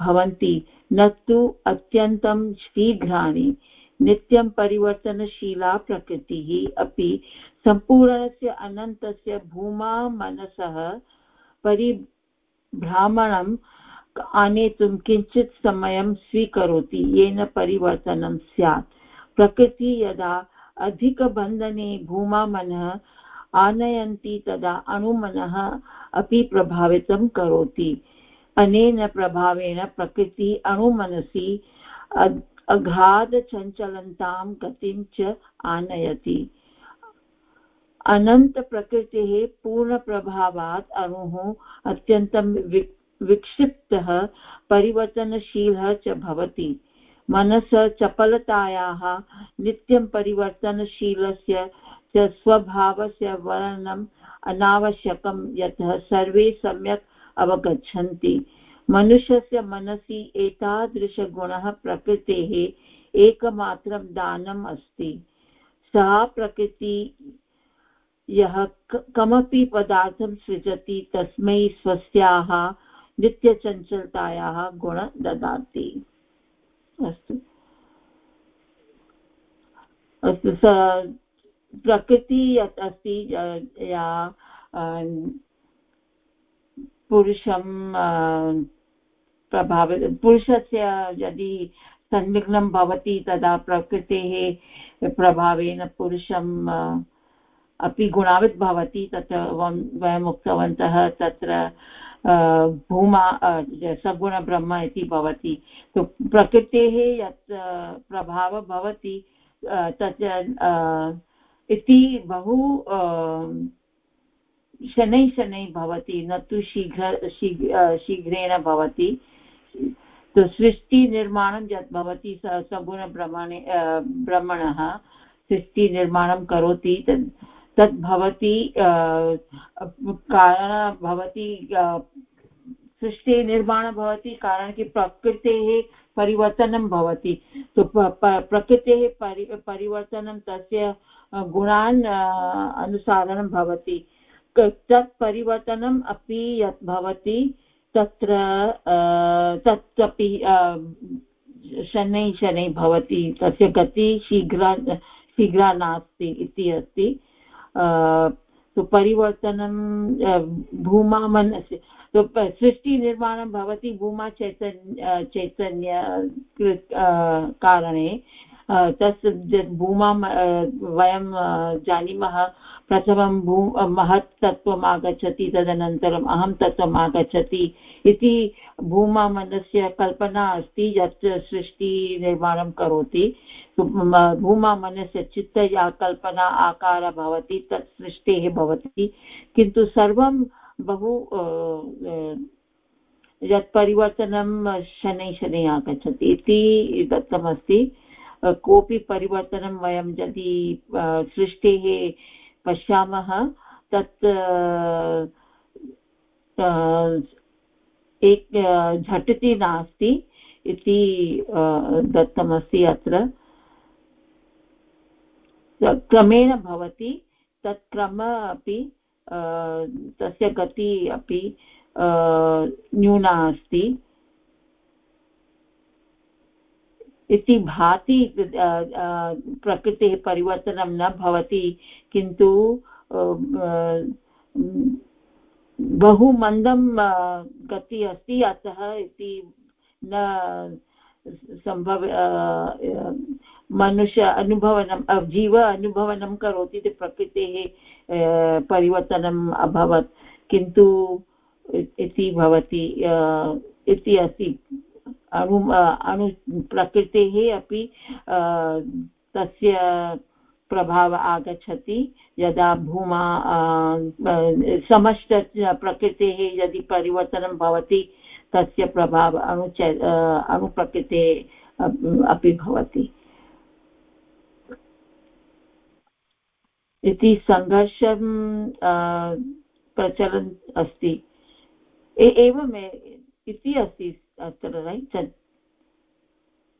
भवन्ति। न तु अत्यन्तं शीघ्राणि। नित्यं परिवर्तनशीला प्रकृतिः अपि सम्पूर्णस्य अनन्तस्य भूमा मनसः परिभ्रामणं आनेतुं किञ्चित् समयं स्वीकरोति, येन परिवर्तनं स्यात्। प्रकृतिः यदा अधिकबन्धने भूमा मनः आनयन्ति, तदा अणुमनः अपि प्रभावितं करोति। अनेन प्रभावेन प्रकृतिः अणुमनसि अगाधचञ्चलन्तां गतिं च आनयति। अनन्तप्रकृतेः पूर्णप्रभावात् अणुः अत्यन्तं विक्षिप्तः, परिवर्तनशीलः च भवति। मनसः चपलतायाः, नित्यं परिवर्तनशीलस्य च स्वभावस्य वर्णनम् अनावश्यकं, यतः सर्वे सम्यक् अवगच्छन्ति। मनुष्यस्य मनसि एतादृशगुणः प्रकृतेः एकमात्रं दानम् अस्ति। सः प्रकृति यः कमपि पदार्थं सृजति तस्मै स्वस्याः नित्यचञ्चलतायाः गुण ददाति। अस्तु। अस्तु, स प्रकृति यत् अस्ति, या पुरुषं प्रभावित पुरुषस्य यदि संलग्नं भवति, तदा प्रकृतेः प्रभावेन पुरुषं अपि गुणावित् भवति तत्र वयम् उक्तवन्तः तत्र भूमा सगुणब्रह्म इति भवति। तो प्रकृतेः यत् प्रभावः भवति तत् इति बहु शनैः शनैः भवति, न तु शीघ्र शीघ्रेण भवति। तो सृष्टिनिर्माणं यत् भवति, स सगुणब्रह्मणे ब्रह्मणः, सृष्टिनिर्माणं करोति, तद् तद् भवति कारण भवति सृष्टेः निर्माणं भवति, कारणं कि प्रकृतेः परिवर्तनं भवति। तो प्रकृतेः परि, परिवर्तनं तस्य गुणान् अनुसारणं भवति। तत् परिवर्तनम् अपि यत् भवति, तत्र तत् अपि शनैः शनैः भवति, तस्य गतिः शीघ्रा शीघ्रा नास्ति इति अस्ति। परिवर्तनं भूमा मनसि सृष्टिनिर्माणं भवति भूमा चैतन्य चैतन्य कारणे। तस् भूमां वयं जानीमः, प्रथमं भू, महत् तत्त्वम् आगच्छति तदनन्तरम् अहं तत्त्वम् आगच्छति इति भूमा मनस्य कल्पना अस्ति, यत् सृष्टिनिर्माणं करोति भूमा मनस्य चित्त या कल्पना आकारः भवति, तत् सृष्टेः भवति। किन्तु सर्वं बहु यत् परिवर्तनं शनैः शनैः आगच्छति। इति दत्तमस्ति। कोऽपि परिवर्तनं वयं यदि सृष्टेः पश्यामः, तत् एक झटिति नास्ति इति दत्तमस्ति अत्र। क्रमेण भवति, तत् क्रम अपि तस्य गति अपि न्यूना अस्ति। इति भाति प्रकृतेः परिवर्तनं न भवति, किन्तु बहु मन्दं गति अस्ति, अतः इति न सम्भव मनुष्य अनुभवनं जीव अनुभवनं करोति इति प्रकृतेः परिवर्तनम् अभवत्, किन्तु इति भवति इति अस्ति। अणु अणु प्रकृतेः अपि तस्य प्रभावः आगच्छति। यदा भूमा समस्त प्रकृतेः यदि परिवर्तनं भवति तस्य प्रभावः अणुच अणुप्रकृतेः अपि भवति। इति सङ्घर्षं प्रचलन् अस्ति। एवम् इति अस्ति अत्र रैट्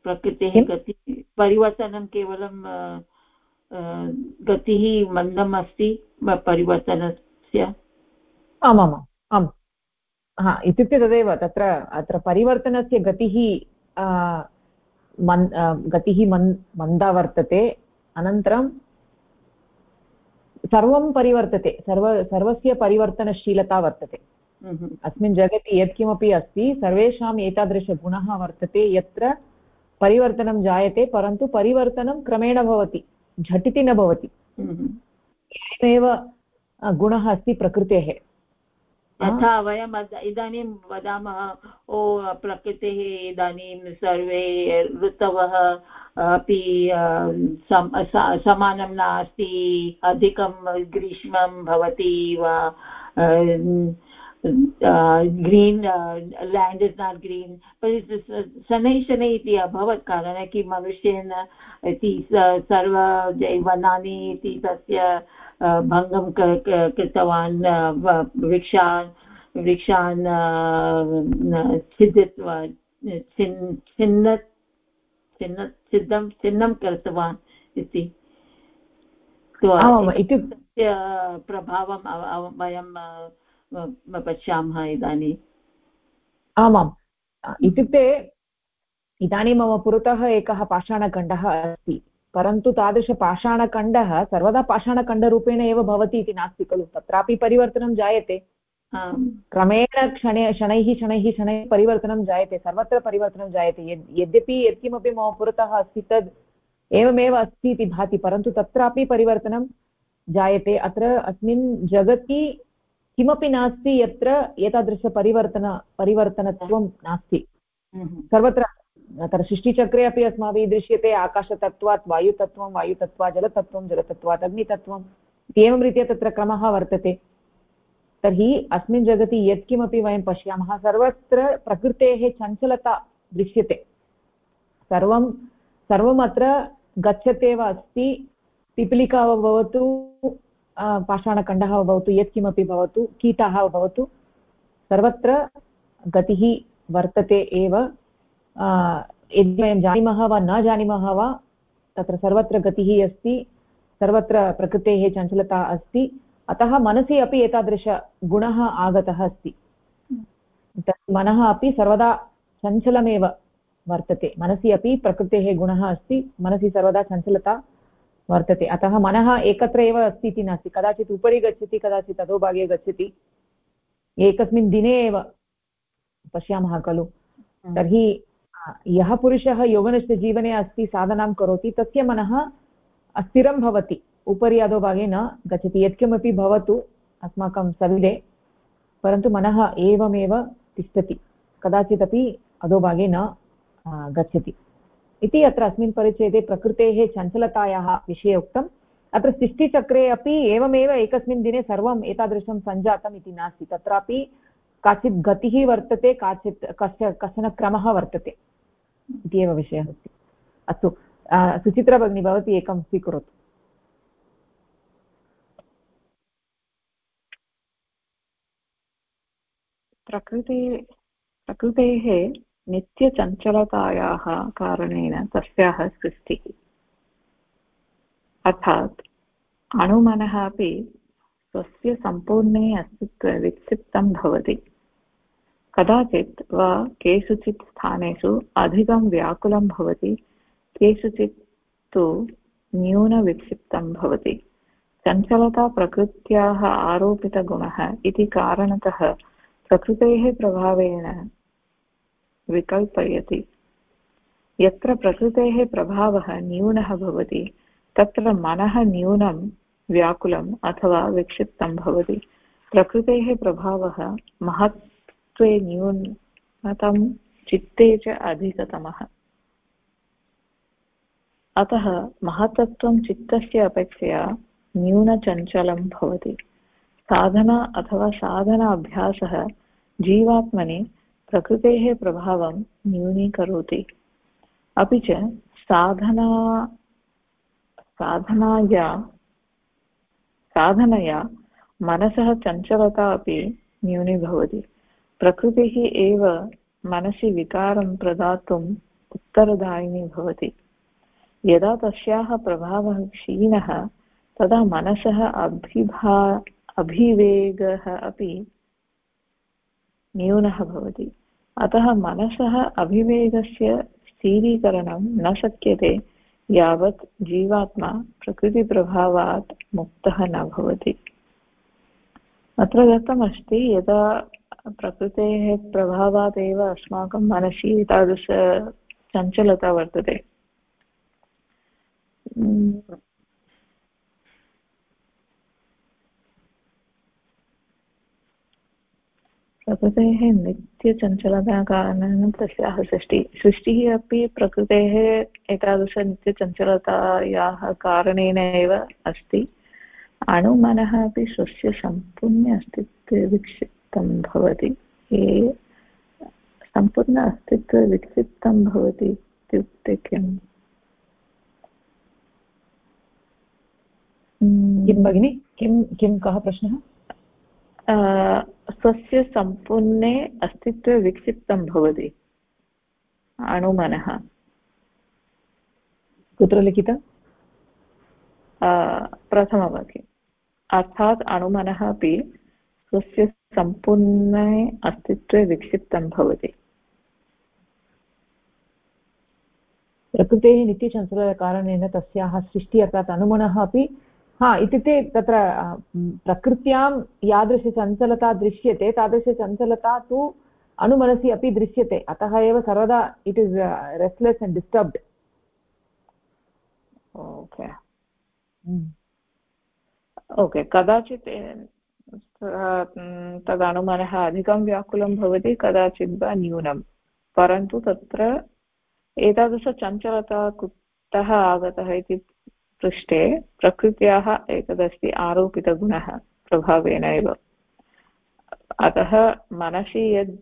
प्रकृतेः गतिः परिवर्तनं केवलं गतिः मन्दम् अस्ति परिवर्तनस्य? आमामाम् आम्। हा इत्युक्ते तदेव तत्र अत्र परिवर्तनस्य गतिः मन् गतिः मन् मन्दा वर्तते अनन्तरं सर्वं परिवर्तते सर्व सर्वस्य परिवर्तनशीलता वर्तते। अस्मिन् जगति यत्किमपि अस्ति सर्वेषाम् एतादृशगुणः वर्तते यत्र परिवर्तनं जायते परन्तु परिवर्तनं क्रमेण भवति। झटिति न भवति। एवमेव गुणः अस्ति प्रकृतेः। यथा वयम् इदानीं वदामः ओ प्रकृतेः इदानीं सर्वे ऋतवः अपि समानं नास्ति अधिकं ग्रीष्मं भवति वा Greenland is not green शनैः शनैः इति अभवत् कारणं कि मनुष्येन इति सर्व वनानि इति तस्य भङ्गं कृतवान् वृक्षान् वृक्षान् छिदित्वा छिन्न छिन्न छिन्नं छिन्नं कृतवान् इति इत्युक्ते प्रभावं वयं पश्यामः इदानीम् आमाम्। इत्युक्ते इदानीं मम पुरतः एकः पाषाणखण्डः अस्ति। परन्तु तादृशपाषाणखण्डः सर्वदा पाषाणखण्डरूपेण एव भवति इति नास्ति खलु। तत्रापि परिवर्तनं जायते। क्रमेण क्षणे शनैः शनैः शनैः परिवर्तनं जायते। सर्वत्र परिवर्तनं जायते। यद् यद्यपि यत्किमपि मम पुरतः अस्ति तद् एवमेव अस्ति इति भाति। परन्तु तत्रापि परिवर्तनं जायते। अत्र अस्मिन् जगति किमपि नास्ति यत्र एतादृशपरिवर्तन परिवर्तनत्वं नास्ति। हम्म। सर्वत्र अत्र सृष्टिचक्रे अपि अस्माभिः दृश्यते आकाशतत्त्वात् वायुतत्त्वं वायुतत्त्वात् जलतत्त्वं जलतत्त्वात् अग्नितत्त्वम् एवं रीत्या तत्र क्रमः वर्तते। तर्हि अस्मिन् जगति यत्किमपि वयं पश्यामः सर्वत्र प्रकृतेः चञ्चलता दृश्यते। सर्वं सर्वम् अत्र गच्छत्येव अस्ति पिपीलिका भवतु पाषाणखण्डः भवतु, यत्किमपि भवतु, कीटाः भवतु, सर्वत्र गतिः वर्तते एव। यदि वयं जानीमः वा न जानीमः वा, तत्र सर्वत्र गतिः अस्ति, सर्वत्र प्रकृतेः चञ्चलता अस्ति, अतः मनसि अपि एतादृशगुणः आगतः अस्ति। तत् मनः अपि सर्वदा चञ्चलमेव वर्तते, मनसि अपि प्रकृतेः गुणः अस्ति, मनसि सर्वदा चञ्चलता वर्तते। अतः मनः एकत्र एव अस्ति इति नास्ति। कदाचित् उपरि गच्छति कदाचित् अधोभागे गच्छति। एकस्मिन् दिने एव पश्यामः खलु। हम्म। तर्हि यः पुरुषः जीवने अस्ति साधनां करोति तस्य मनः अस्थिरं भवति। उपरि अधोभागे न गच्छति। यत्किमपि भवतु अस्माकं सविधे परन्तु मनः एवमेव तिष्ठति। कदाचिदपि अधोभागे न गच्छति। इति अत्र अस्मिन् परिच्छेदे प्रकृतेः चञ्चलतायाः विषये उक्तम्। अत्र सृष्टिचक्रे अपि एवमेव एकस्मिन् दिने सर्वम् एतादृशं सञ्जातम् इति नास्ति। तत्रापि काचित् गतिः वर्तते, काचित् कस्य कश्चन क्रमः वर्तते इति एव विषयः अस्ति। अस्तु सुचित्रा भगिनी, भवती एकं स्वीकरोतु। प्रकृति, प्रकृतेः नित्यचञ्चलतायाः कारणेन तस्याः सृष्टिः। अर्थात् अणुमनः अपि स्वस्य सम्पूर्णे अस्तित्वे विक्षिप्तं भवति। कदाचित् वा केषुचित् स्थानेषु अधिकं व्याकुलं भवति, केषुचित् तु न्यूनविक्षिप्तं भवति। चञ्चलता प्रकृत्याः आरोपितगुणः इति कारणतः प्रकृतेः प्रभावेन विकल्पयति। यत्र प्रकृतेः प्रभावः न्यूनः भवति, तत्र मनः न्यूनं, व्याकुलम् अथवा विक्षिप्तं भवति। प्रकृतेः प्रभावः महत्त्वे न्यूनतं चित्ते च अधिकतमः। अतः महत्तत्वं चित्तस्य अपेक्षया न्यूनचञ्चलं भवति। साधना अथवा साधना अभ्यासः जीवात्मनि प्रकृतेः प्रभावं न्यूनीकरोति। अपि च साधना, साधनाया, साधनया मनसः चञ्चलता अपि न्यूनीभवति। प्रकृतिः एव मनसि विकारं प्रदातुम् उत्तरदायिनी भवति। यदा तस्याः प्रभावः क्षीणः, तदा मनसः अभिभा, अभिवेगः अपि न्यूनः भवति। अतः मनसः अभिवेगस्य स्थिरीकरणं न शक्यते, यावत् जीवात्मा प्रकृतिप्रभावात् मुक्तः न भवति। अत्र दत्तमस्ति, यदा प्रकृतेः प्रभावात् एव अस्माकं मनसि एतादृश चञ्चलता वर्तते। प्रकृतेः नित्यचञ्चलताकारणेन तस्याः सृष्टिः सृष्टिः अपि प्रकृतेः एतादृशनित्यचञ्चलतायाः कारणेन एव अस्ति। अणुमनः अपि स्वस्य सम्पूर्ण अस्तित्वे विक्षिप्तं भवति। ये सम्पूर्ण अस्तित्वे विक्षिप्तं भवति इत्युक्ते किम्? किं भगिनि? किं किं कः प्रश्नः? स्वस्य सम्पूर्णे अस्तित्वे विक्षिप्तं भवति। अणुमनः। कुत्र लिखितं? प्रथमवाक्यम् अर्थात् अणुमनः अपि स्वस्य सम्पूर्णे अस्तित्वे विक्षिप्तं भवति। प्रकृतेः नित्यचञ्चलकारणेन तस्याः सृष्टिः अर्थात् अनुमनः अपि हा इत्युक्ते तत्र प्रकृत्यां यादृशचञ्चलता दृश्यते तादृशचञ्चलता तु अनुमनसि अपि दृश्यते अतः एव सर्वदा it is restless and disturbed. Okay. Okay कदाचित् तदनुमानः अधिकं व्याकुलं भवति कदाचित् वा न्यूनं। परन्तु तत्र एतादृशचञ्चलता कुतः आगतः इति पृष्टे प्रकृत्याः एतदस्ति आरोपितगुणः प्रभावेन एव। अतः मनसि यद्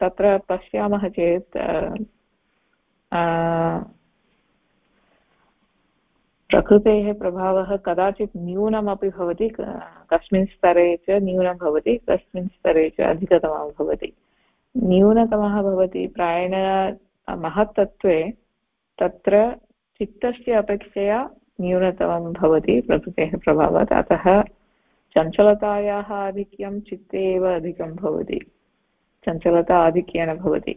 तत्र पश्यामः चेत् प्रकृतेः प्रभावः कदाचित् न्यूनमपि भवति कस्मिन् स्तरे च न्यूनं भवति, कस्मिन् स्तरे च अधिकतमं भवति। न्यूनतमः भवति, प्रायेण महत्तत्त्वे तत्र चित्तस्य अपेक्षया न्यूनतमं भवति प्रकृतेः प्रभावात्, अतः चञ्चलतायाः आधिक्यं चित्ते एव अधिकं भवति। चञ्चलता आधिक्येन भवति।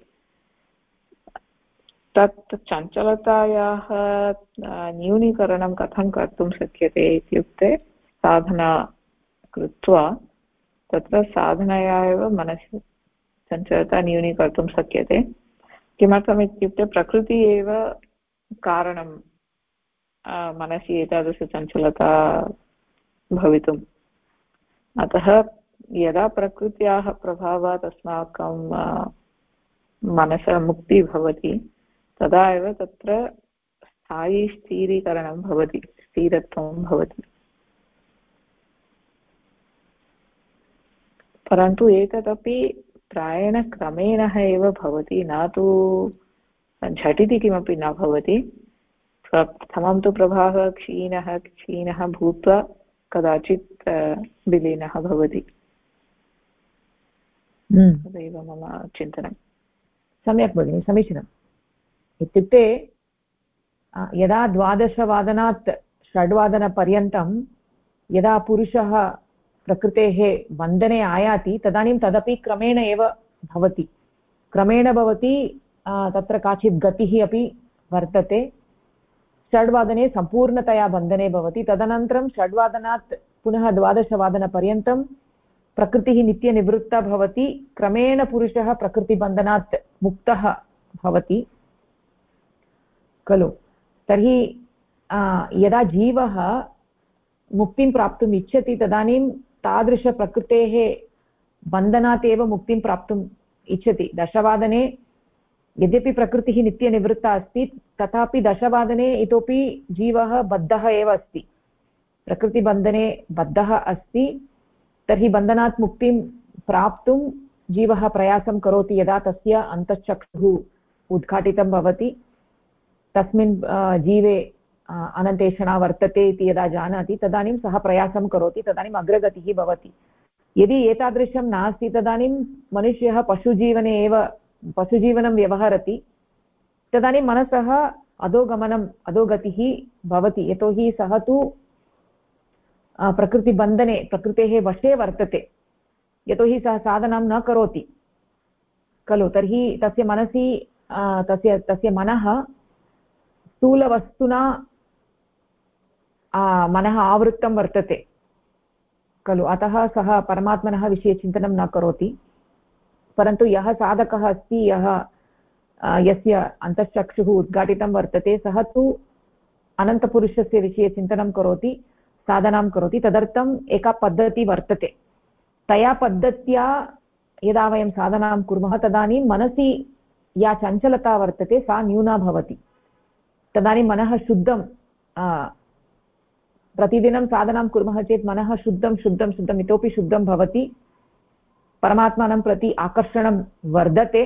तत् चञ्चलतायाः न्यूनीकरणं कथं कर्तुं शक्यते इत्युक्ते साधना कृत्वा तत्र साधनया एव मनसि, चञ्चलता न्यूनीकर्तुं शक्यते। किमर्थम् इत्युक्ते प्रकृतिः एव कारणं मनसि एतादृशचञ्चलता भवितुम् अतः यदा प्रकृत्याः प्रभावात् अस्माकं मनसः मुक्तिः भवति, तदा एव तत्र स्थायी स्थिरीकरणं भवति, स्थिरत्वं भवति। परन्तु एतदपि प्रायेण क्रमेण एव भवति, न तु झटिति किमपि न भवति। प्रथमं तु प्रभावः क्षीणः क्षीणः भूत्वा कदाचित् विलीनः भवति। हम्म। तदेव मम चिन्तनं सम्यक् भगिनि समीचीनम्। इत्युक्ते यदा द्वादशवादनात् षड्वादनपर्यन्तं यदा पुरुषः प्रकृतेः बन्धने आयाति तदानीं तदपि क्रमेण एव भवति। क्रमेण भवति तत्र काचित् गतिः अपि वर्तते। षड्वादने सम्पूर्णतया बन्धने भवति। तदनन्तरं षड्वादनात् पुनः द्वादशवादनपर्यन्तं प्रकृतिः नित्यनिवृत्ता भवति। क्रमेण पुरुषः प्रकृतिबन्धनात् मुक्तः भवति। खलु। तर्हि यदा जीवः मुक्तिं प्राप्तुम् इच्छति, तदानीं तादृशप्रकृतेः बन्धनात् एव मुक्तिं प्राप्तुम् इच्छति। दशवादने यद्यपि प्रकृतिः नित्यनिवृत्ता अस्ति, तथापि दशवादने इतोपि जीवः बद्धः एव अस्ति। प्रकृतिबन्धने बद्धः अस्ति, तर्हि बन्धनात् मुक्तिं प्राप्तुं जीवः प्रयासं करोति यदा तस्य अन्तश्चक्षुः उद्घाटितं भवति। तस्मिन् जीवे अनन्तेषणा वर्तते इति यदा जानाति, तदानीं सः प्रयासं करोति, तदानीम् अग्रगतिः भवति। यदि एतादृशं नास्ति, तदानीं मनुष्यः पशुजीवने एव पशुजीवनं व्यवहरति। तदानीं मनसः अधोगमनम् अधोगतिः भवति, यतोहि सः तु प्रकृतिबन्धने, प्रकृतेः वशे वर्तते। यतोहि सः साधनां न करोति। खलु, तर्हि तस्य मनसि तस्य तस्य मनः स्थूलवस्तुना मनः आवृत्तं वर्तते। खलु, अतः सः परमात्मनः विषये चिन्तनं न करोति। परन्तु यः साधकः अस्ति, यः यस्य अन्तश्चक्षुः उद्घाटितं वर्तते, सः तु अनन्तपुरुषस्य विषये चिन्तनं करोति, साधनां करोति। तदर्थम् एका पद्धतिः वर्तते। तया पद्धत्या यदा वयं साधनां कुर्मः, तदानीं मनसि या चञ्चलता वर्तते, सा न्यूना भवति। तदानीं मनः शुद्धं प्रतिदिनं साधनां कुर्मः चेत् मनः शुद्धं शुद्धं, शुद्धम्, इतोपि शुद्धं भवति। परमात्मानं प्रति आकर्षणं वर्धते।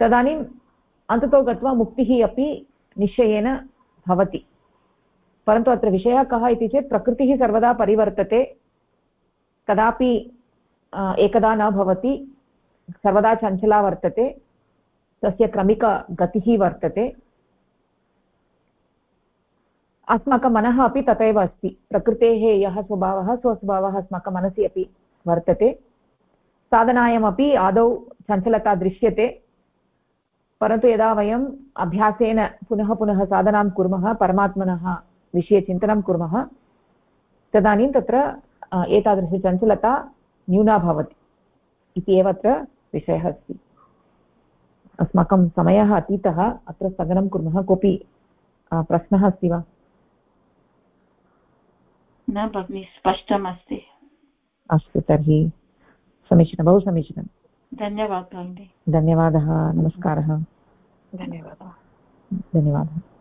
तदानीम् अन्ततो गत्वा मुक्तिः अपि निश्चयेन भवति। परन्तु अत्र विषयः कः इति चेत् प्रकृतिः सर्वदा परिवर्तते। कदापि एकदा न भवति, सर्वदा चञ्चला वर्तते, तस्य क्रमिकगतिः वर्तते। अस्माकं मनः अपि तथैव अस्ति। प्रकृतेः यः स्वभावः, स्वस्वभावः अस्माकं मनसि अपि वर्तते। साधनायामपि आदौ चञ्चलता दृश्यते। परन्तु यदा वयम् अभ्यासेन पुनः पुनः साधनां कुर्मः, परमात्मनः विषये चिन्तनं कुर्मः, तदानीं तत्र एतादृशचञ्चलता न्यूना भवति इति एव अत्र विषयः अस्ति। अस्माकं समयः अतीतः अत्र स्थगनं कुर्मः। कोऽपि प्रश्नः अस्ति वा? न भगिनि, स्पष्टमस्ति। अस्तु तर्हि समीचीनं बहु समीचीनं। धन्यवादः धन्यवादः नमस्कारः। धन्यवादः। धन्यवादः।